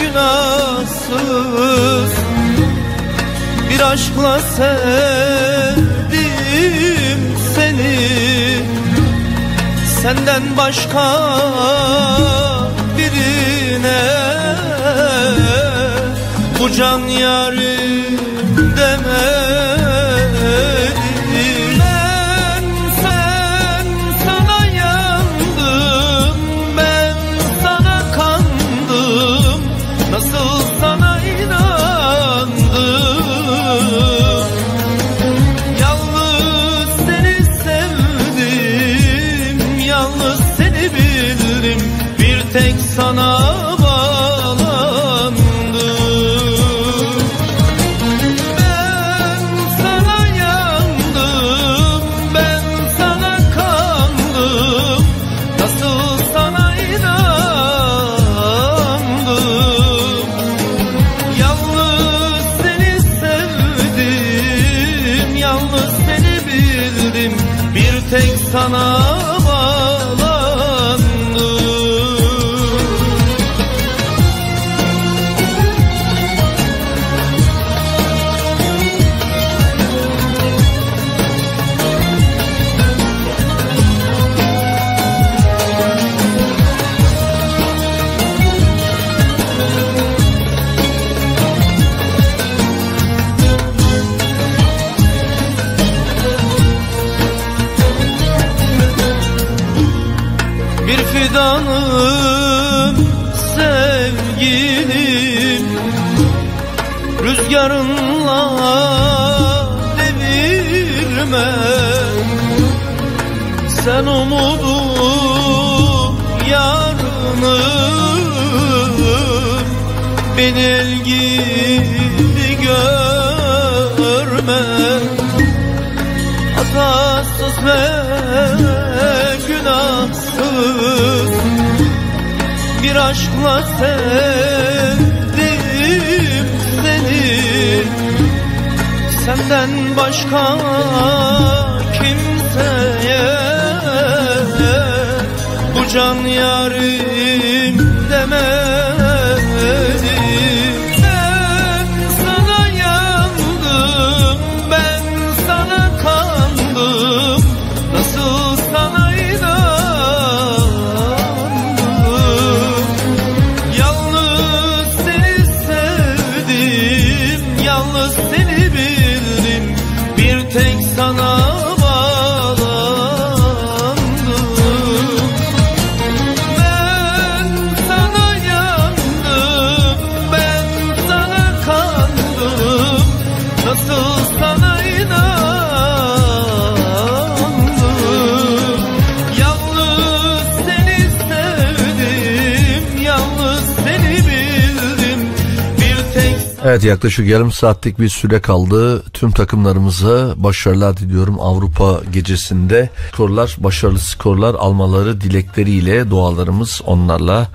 günahsız. Bir aşkla sevdim seni Senden başka birine. Bu can yarim demedim sana Sen umudum yarınım Beni el gibi görme. Hatasız ve günahsız Bir aşkla sevdim seni. Senden başka can yarim demedim Evet yaklaşık yarım saatlik bir süre kaldı. Tüm takımlarımıza başarılar diliyorum Avrupa gecesinde. Skorlar, başarılı skorlar almaları dilekleriyle dualarımız onlarla.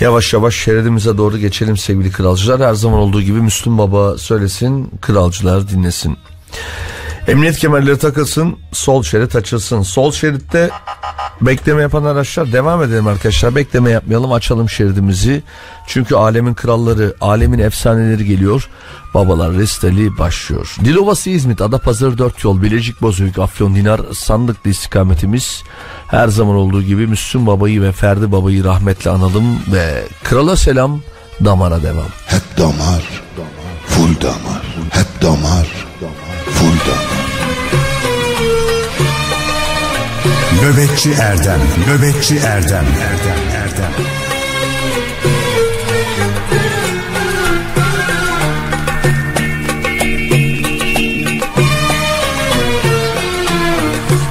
Yavaş yavaş şeridimize doğru geçelim sevgili kralcılar. Her zaman olduğu gibi Müslüm Baba söylesin, kralcılar dinlesin. Emniyet kemerleri takılsın, sol şerit açılsın. Sol şeritte bekleme yapan araçlar devam edelim arkadaşlar. Bekleme yapmayalım, açalım şeridimizi. Çünkü alemin kralları, alemin efsaneleri geliyor. Babalar restali başlıyor. Dilovası İzmit, Adapazarı 4 yol, Bilecik Bozüyük, Afyon Dinar, Sandıklı istikametimiz. Her zaman olduğu gibi Müslüm Baba'yı ve Ferdi Baba'yı rahmetle analım ve krala selam, damara devam. Hep damar, full damar. Hep damar, full damar. Nöbetçi Erdem, Nöbetçi Erdem, Erdem, Erdem.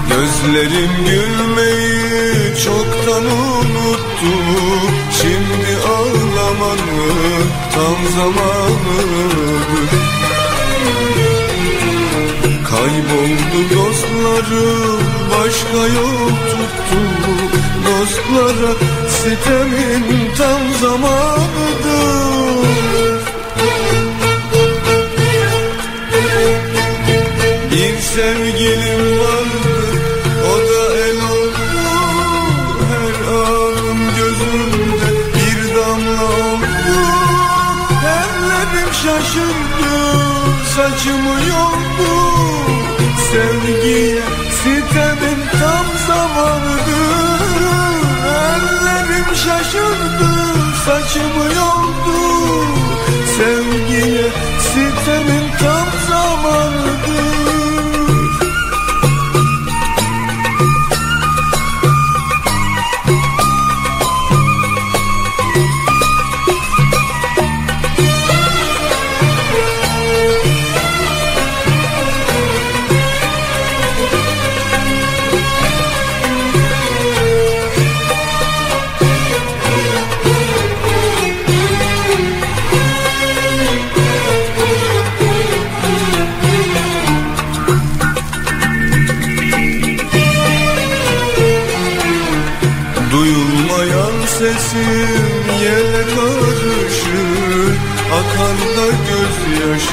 Gözlerim gülmeyi çoktan unuttu Şimdi ağlamanı tam zamanıdır Kayboldu dostlarım başka yok tuttu. Dostlara sitemin tam zamanıdır. Bir sevgilim vardı o da el oldu. Her anım gözümde bir damla oldu. Ellerim şaşırdı saçımı yoldu Sevgiye sitemin tam zamanıdır. Ellerim şaşırdı saçımı yoldu. Sevgiye sitemin tam zamanıdır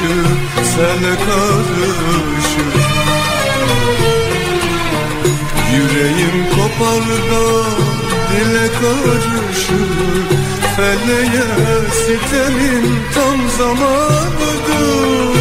gözyaşı sele karışır. Yüreğim kopar da dile karışır. Feleğe sitemin tam zamanıdır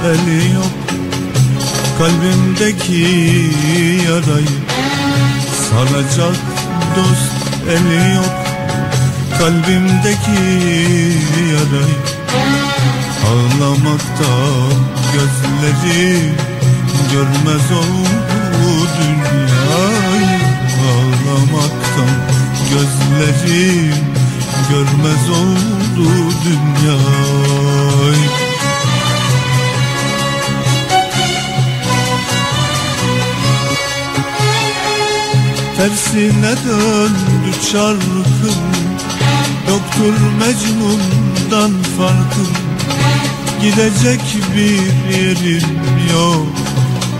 dost eli yok. Kalbimdeki yarayı Saracak dost eli yok. Kalbimdeki yarayı Ağlamaktan gözleri Görmez oldu dünyayı. Ağlamaktan gözlerim Görmez oldu dünyayı Tersine döndü çarkım. Yoktur Mecnun'dan farkım. Gidecek bir yerim yok.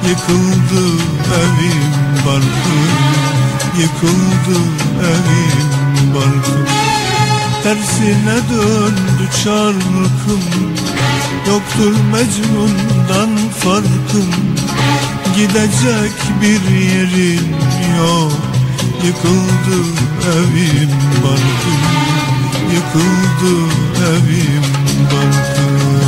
Yıkıldı evim barkım. Yıkıldı evim barkım. Tersine döndü çarkım. Yoktur Mecnun'dan farkım. Gidecek bir yerim yok Yıkıldı evim barkım Yıkıldı evim barkım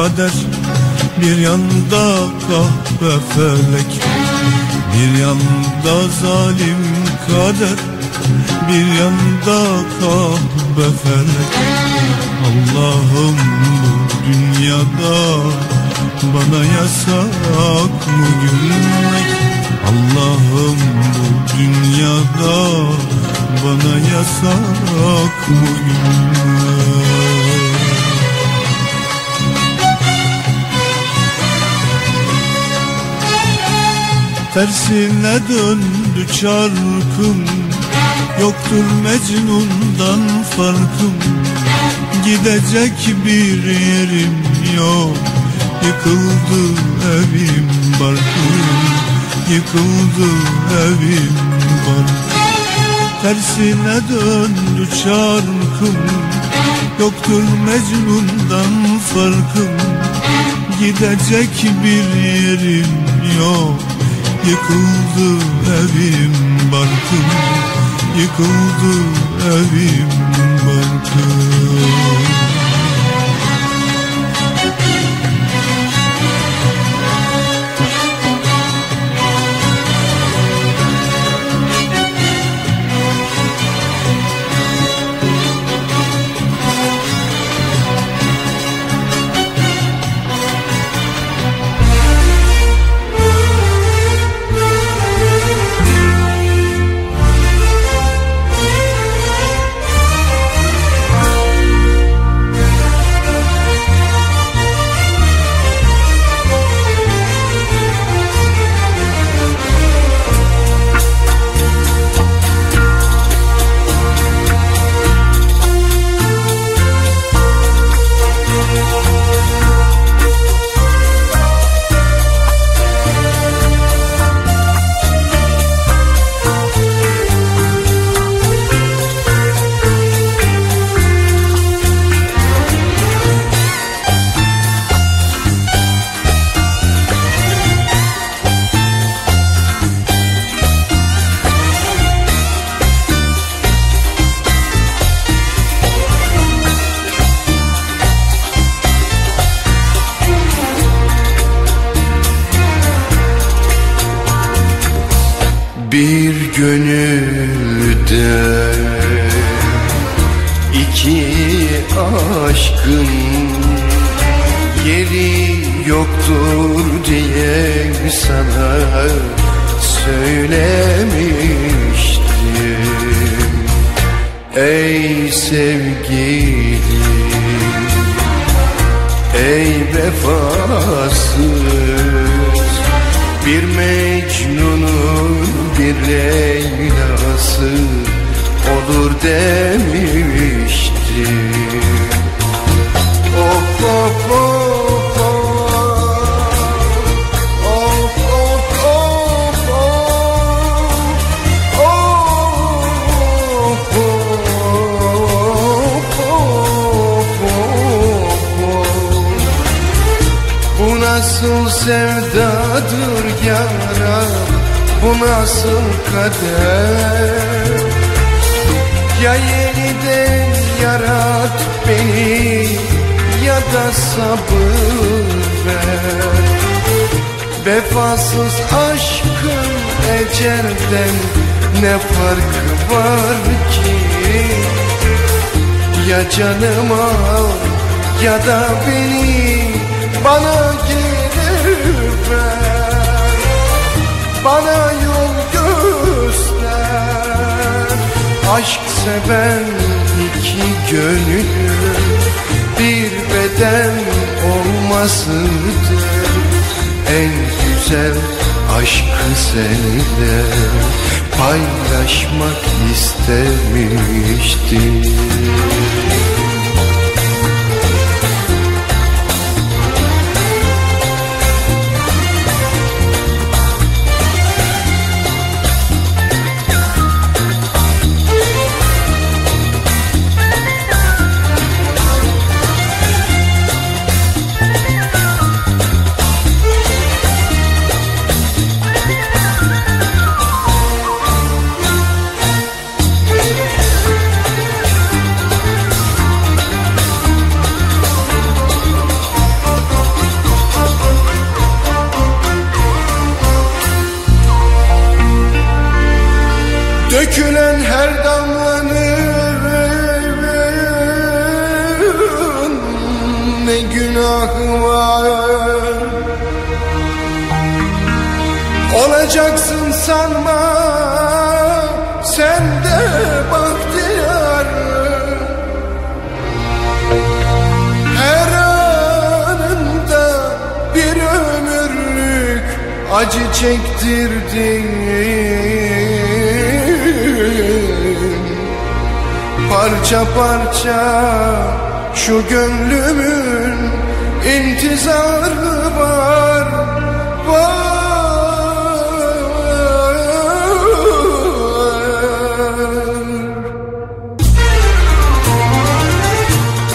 Bir yanda kahve felek Bir yanda zalim kader Bir yanda kahve felek. Allah'ım bu dünyada Bana yasak mı gülmek? Allah'ım bu dünyada Bana yasak mı gülmek Tersine döndü çarkım. Yoktur Mecnun'dan farkım. Gidecek bir yerim yok. Yıkıldı evim barkım. Yıkıldı evim barkım. Tersine döndü çarkım. Yoktur Mecnun'dan farkım. Gidecek bir yerim yok Yıkıldı evim barkım. Yıkıldı evim barkım Dökülen her damlanın ne günahı var? Olacaksın sanma sen de bahtiyar Her anında bir ömürlük acı çektirdin. Parça parça şu gönlümün intizarı var var.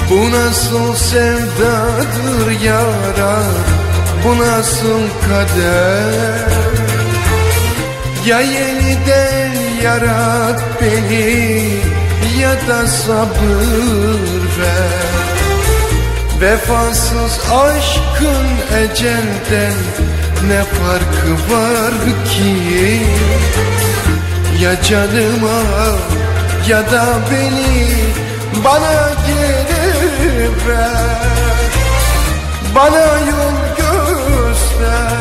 Bu nasıl sevdadır yarar Bu nasıl kader? Ya yeniden yarat beni Ya da sabır ver. Vefasız aşkın ecelden ne farkı var ki? Ya canıma ya da beni bana geri ver. Bana yol göster.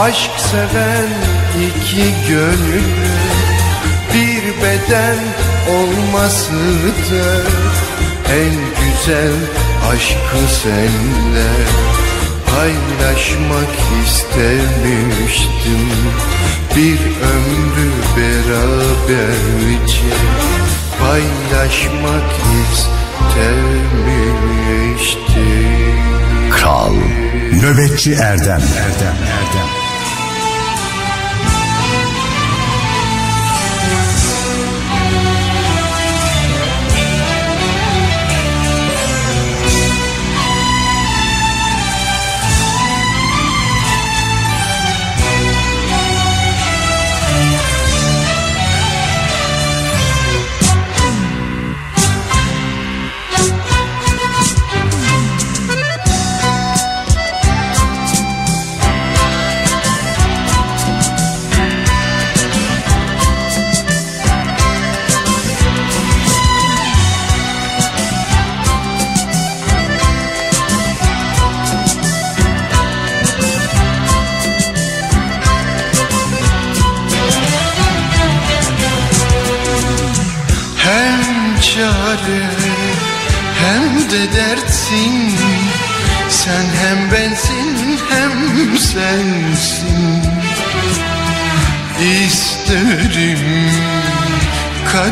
Aşk seven iki gönül bir beden olmasıdır. En güzel aşkı senle paylaşmak istemiştim. Bir ömrü beraberce paylaşmak istemiştim. Kral Nöbetçi Erdem. Erdem Erdem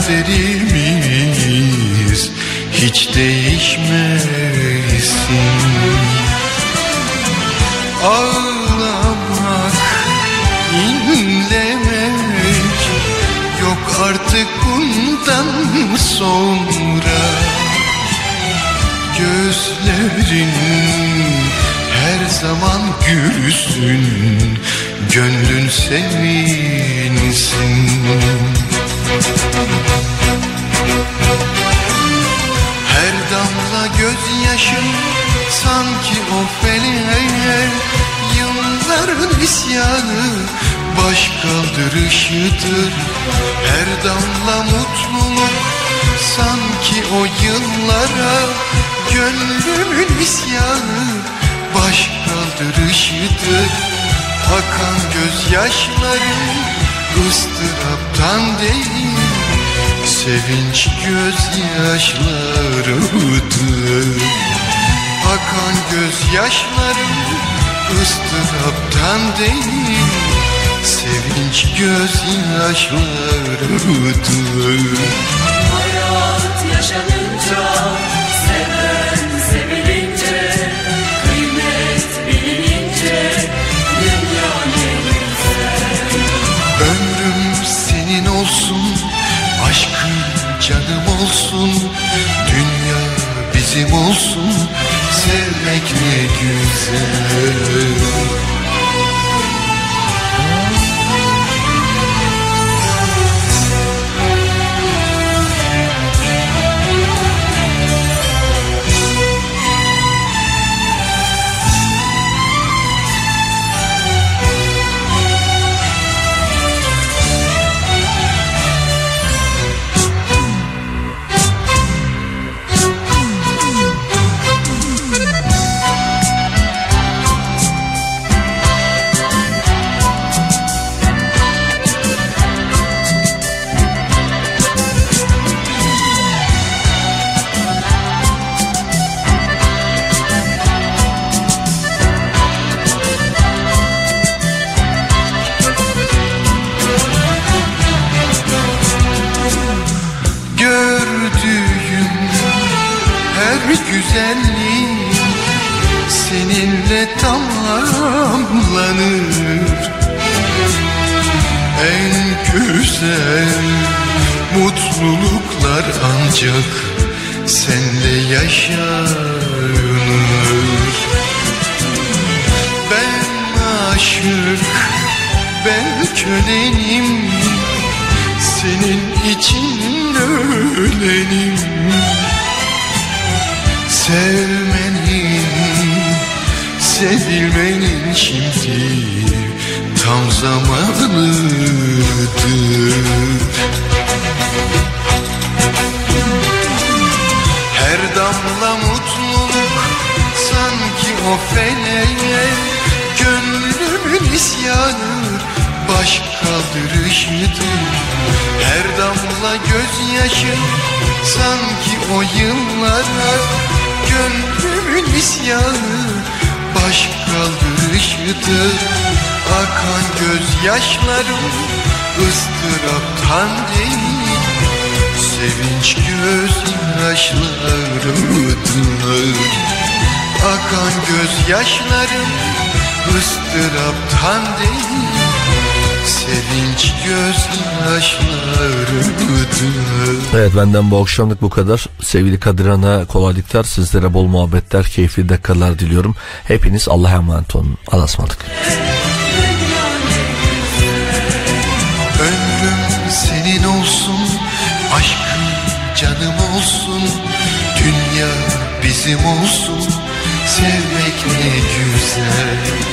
fazer. Kaldırışıdır Her damla mutluluk. Sanki o yıllara Gönlümün isyanı baş kaldırışıdır Akan gözyaşlarım ıstıraptan değil Sevinç gözyaşlarıdır Akan gözyaşlarım ıstıraptan değil Sevinç gözyaşlarıdır Hayat yaşanınca Seven sevilince Kıymet bilinince Dünya ne Ömrüm senin olsun Aşkın canım olsun Dünya bizim olsun Sevmek ne güzel Benden bu akşamlık bu kadar. Sevgili Kadirhan'a kolaylıklar, sizlere bol muhabbetler, keyifli dakikalar diliyorum. Hepiniz Allah'a emanet olun. Alasmadık. Ömrüm senin olsun, aşkım canım olsun, dünya bizim olsun, sevmek ne güzel.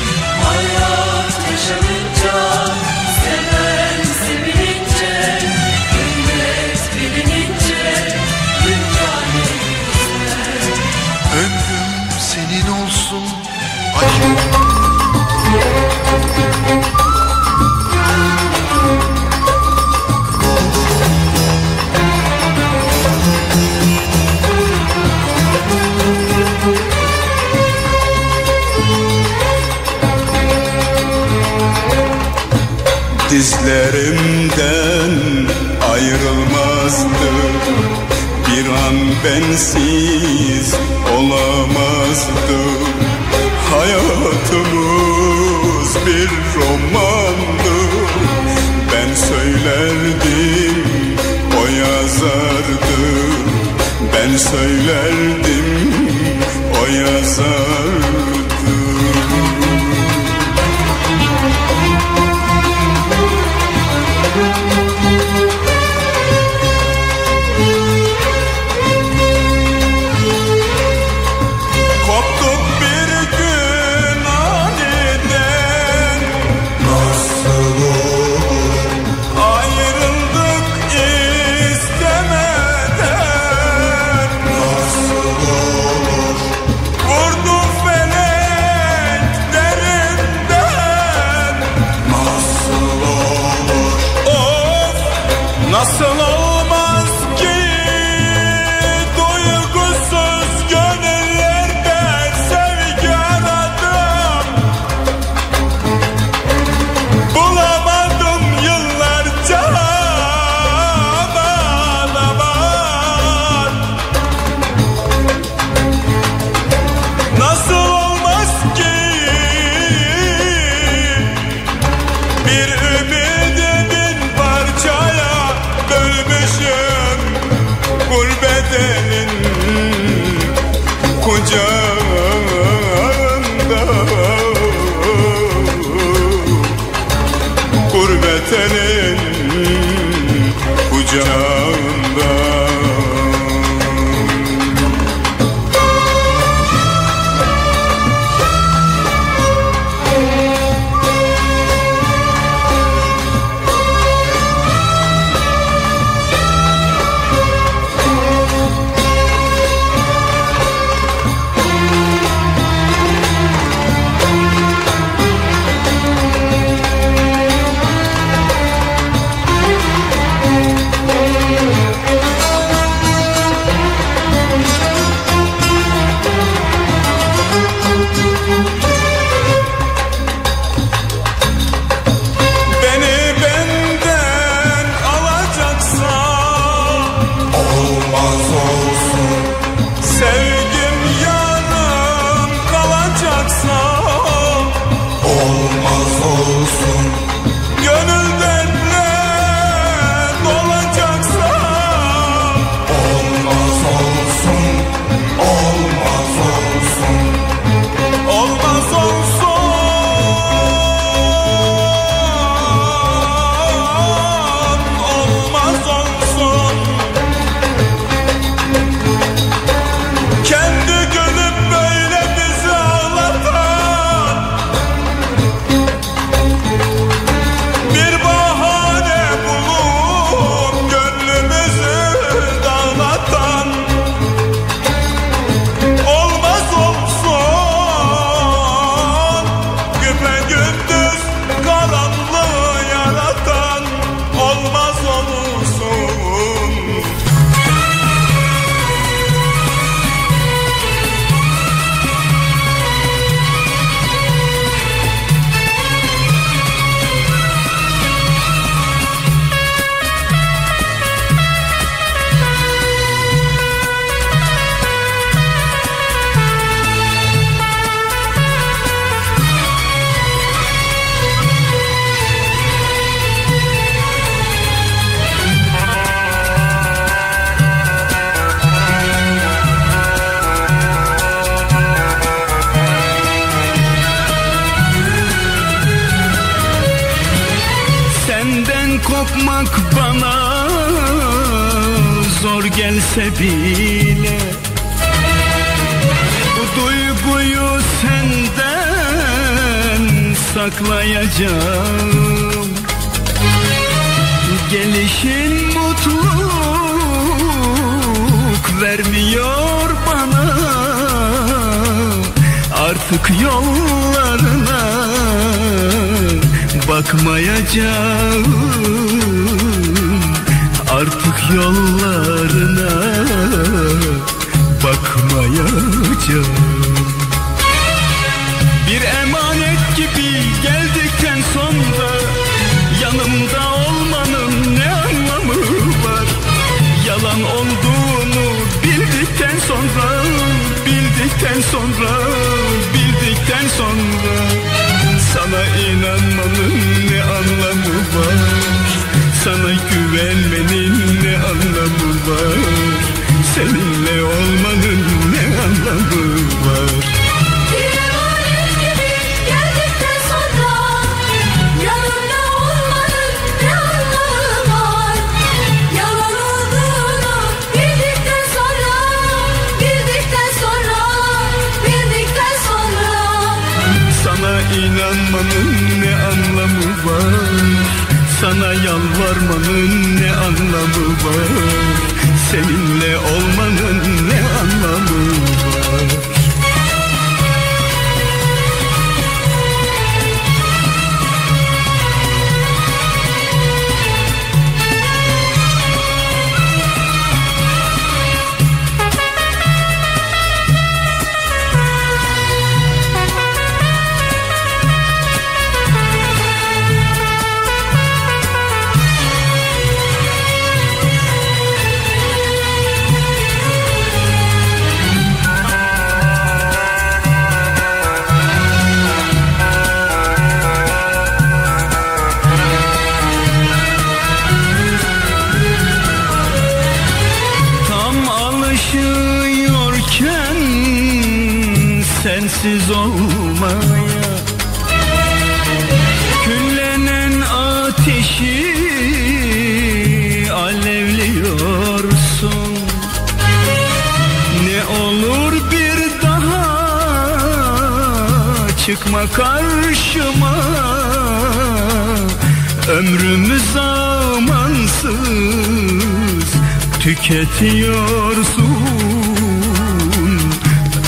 tüketiyorsun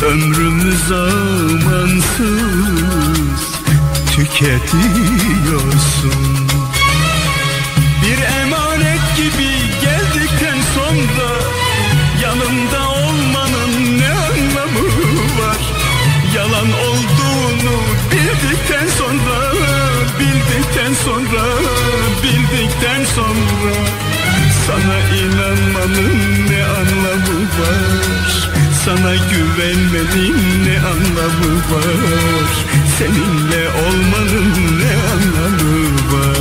Ömrümü zamansız. Tüketiyorsun. Güzelin ne anlamı var? Seninle olmanın ne anlamı var?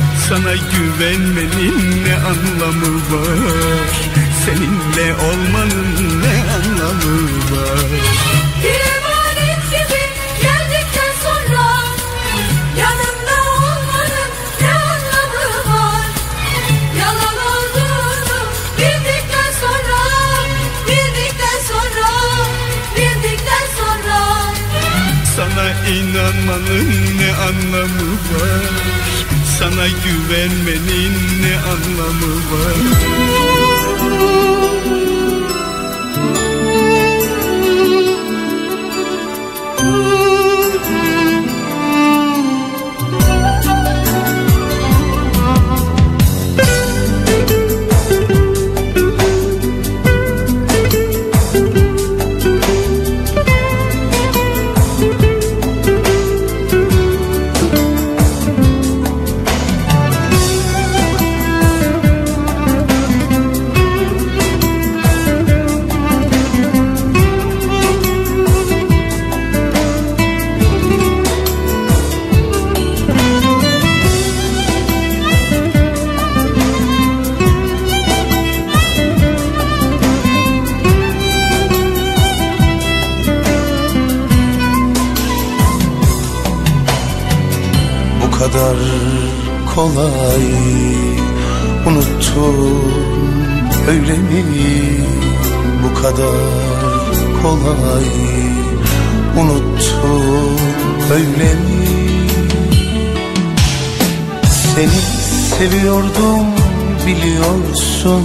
Sana güvenmenin ne anlamı var? Seninle olmanın ne anlamı var? Bir gibi geldikten sonra Yanımda olmanın ne anlamı var? Yalan bildikten sonra Bildikten sonra Bildikten sonra. Sana inanmanın ne anlamı var? Sana güvenmenin ne anlamı var? Kolay. Unuttun öyle mi? Bu kadar kolay. Unuttun öyle mi? Seni seviyordum biliyorsun.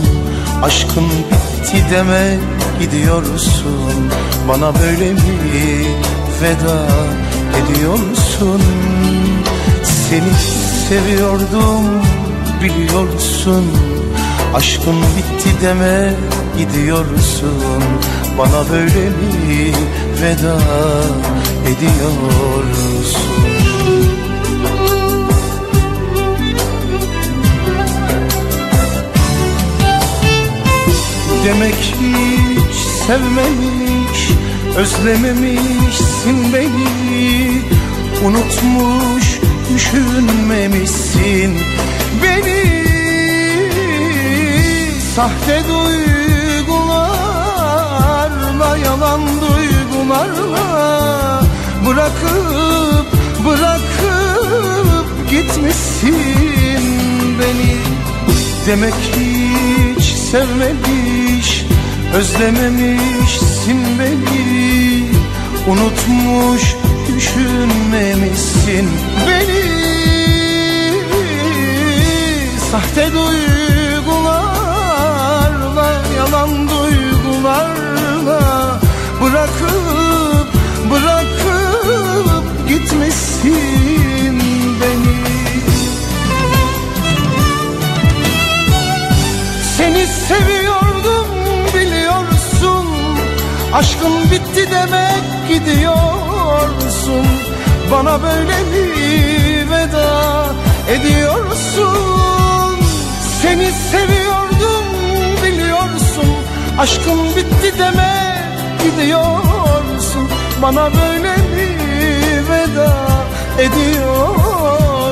Aşkın bitti deme gidiyorsun. Bana böyle mi veda ediyorsun? Seni seviyordum biliyorsun. Aşkın bitti deme gidiyorsun. Bana böyle mi veda ediyorsun. Demek hiç sevmemiş, özlememişsin beni. Unutmuş, düşünmemişsin beni. Sahte duygularla, yalan duygularla Bırakıp, bırakıp gitmişsin beni. Demek hiç sevmemiş Özlememişsin beni. Unutmuş düşünmemişsin beni. Sahte duygularla Yalan duygularla Bırakıp bırakıp gitmişsin beni. Seni seviyordum biliyorsun. Aşkım bitti demek gidiyorsun Bana böyle mi veda ediyorsun. Seni seviyordum biliyorsun. Aşkım bitti demek gidiyorsun. Bana böyle mi veda ediyorsun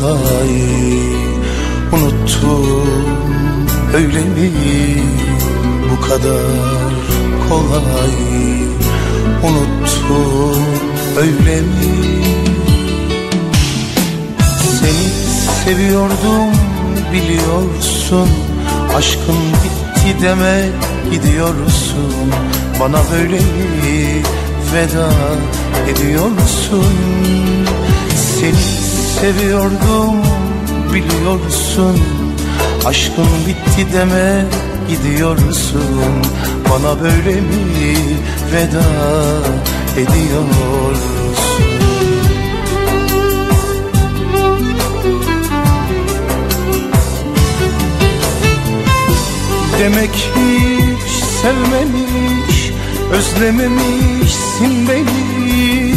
kolay unuttun öyle mi? Bu kadar kolay. Unuttun öyle mi? Seni seviyordum biliyorsun. Aşkın bitti deme gidiyorsun. Bana böyle mi veda ediyorsun? Seni seviyordum biliyorsun. Aşkın bitti deme gidiyorsun. Bana böyle mi veda ediyorsun? Demek hiç sevmemiş, özlememişsin beni.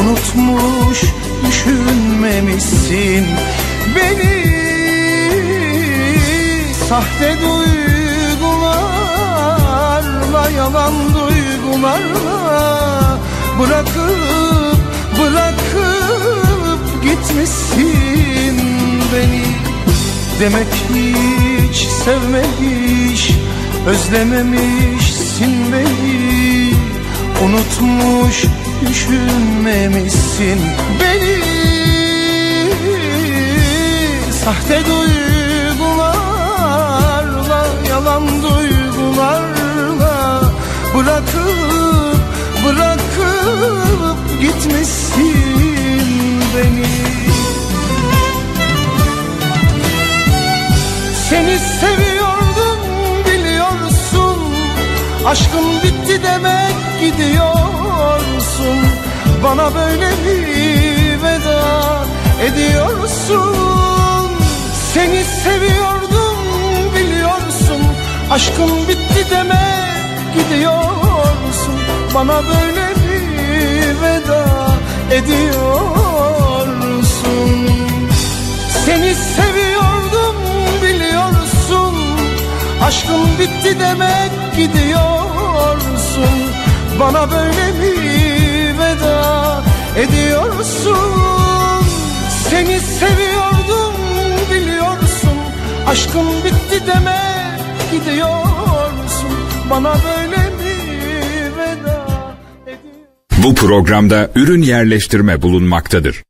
Unutmuş, düşünmemişsin. Beni Sahte duygularla, yalan duygularla Bırakıp, bırakıp gitmişsin. Beni Demek hiç sevmemiş, özlememişsin beni. Unutmuş, düşünmemişsin beni. Sahte duygularla, yalan duygularla Bırakıp, bırakıp gitmişsin beni. Seni seviyordum biliyorsun. Aşkım bitti demek gidiyorsun Bana böyle mi veda ediyorsun. Seni seviyordum biliyorsun Aşkım bitti deme gidiyorsun. Bana böyle bir veda ediyorsun. Seni seviyordum biliyorsun Aşkım bitti demek gidiyorsun. Bana böyle bir veda ediyorsun. Seni seviyordum biliyorsun. Aşkım bitti demek gidiyorsun. Bana böyle bir veda Bu programda ürün yerleştirme bulunmaktadır.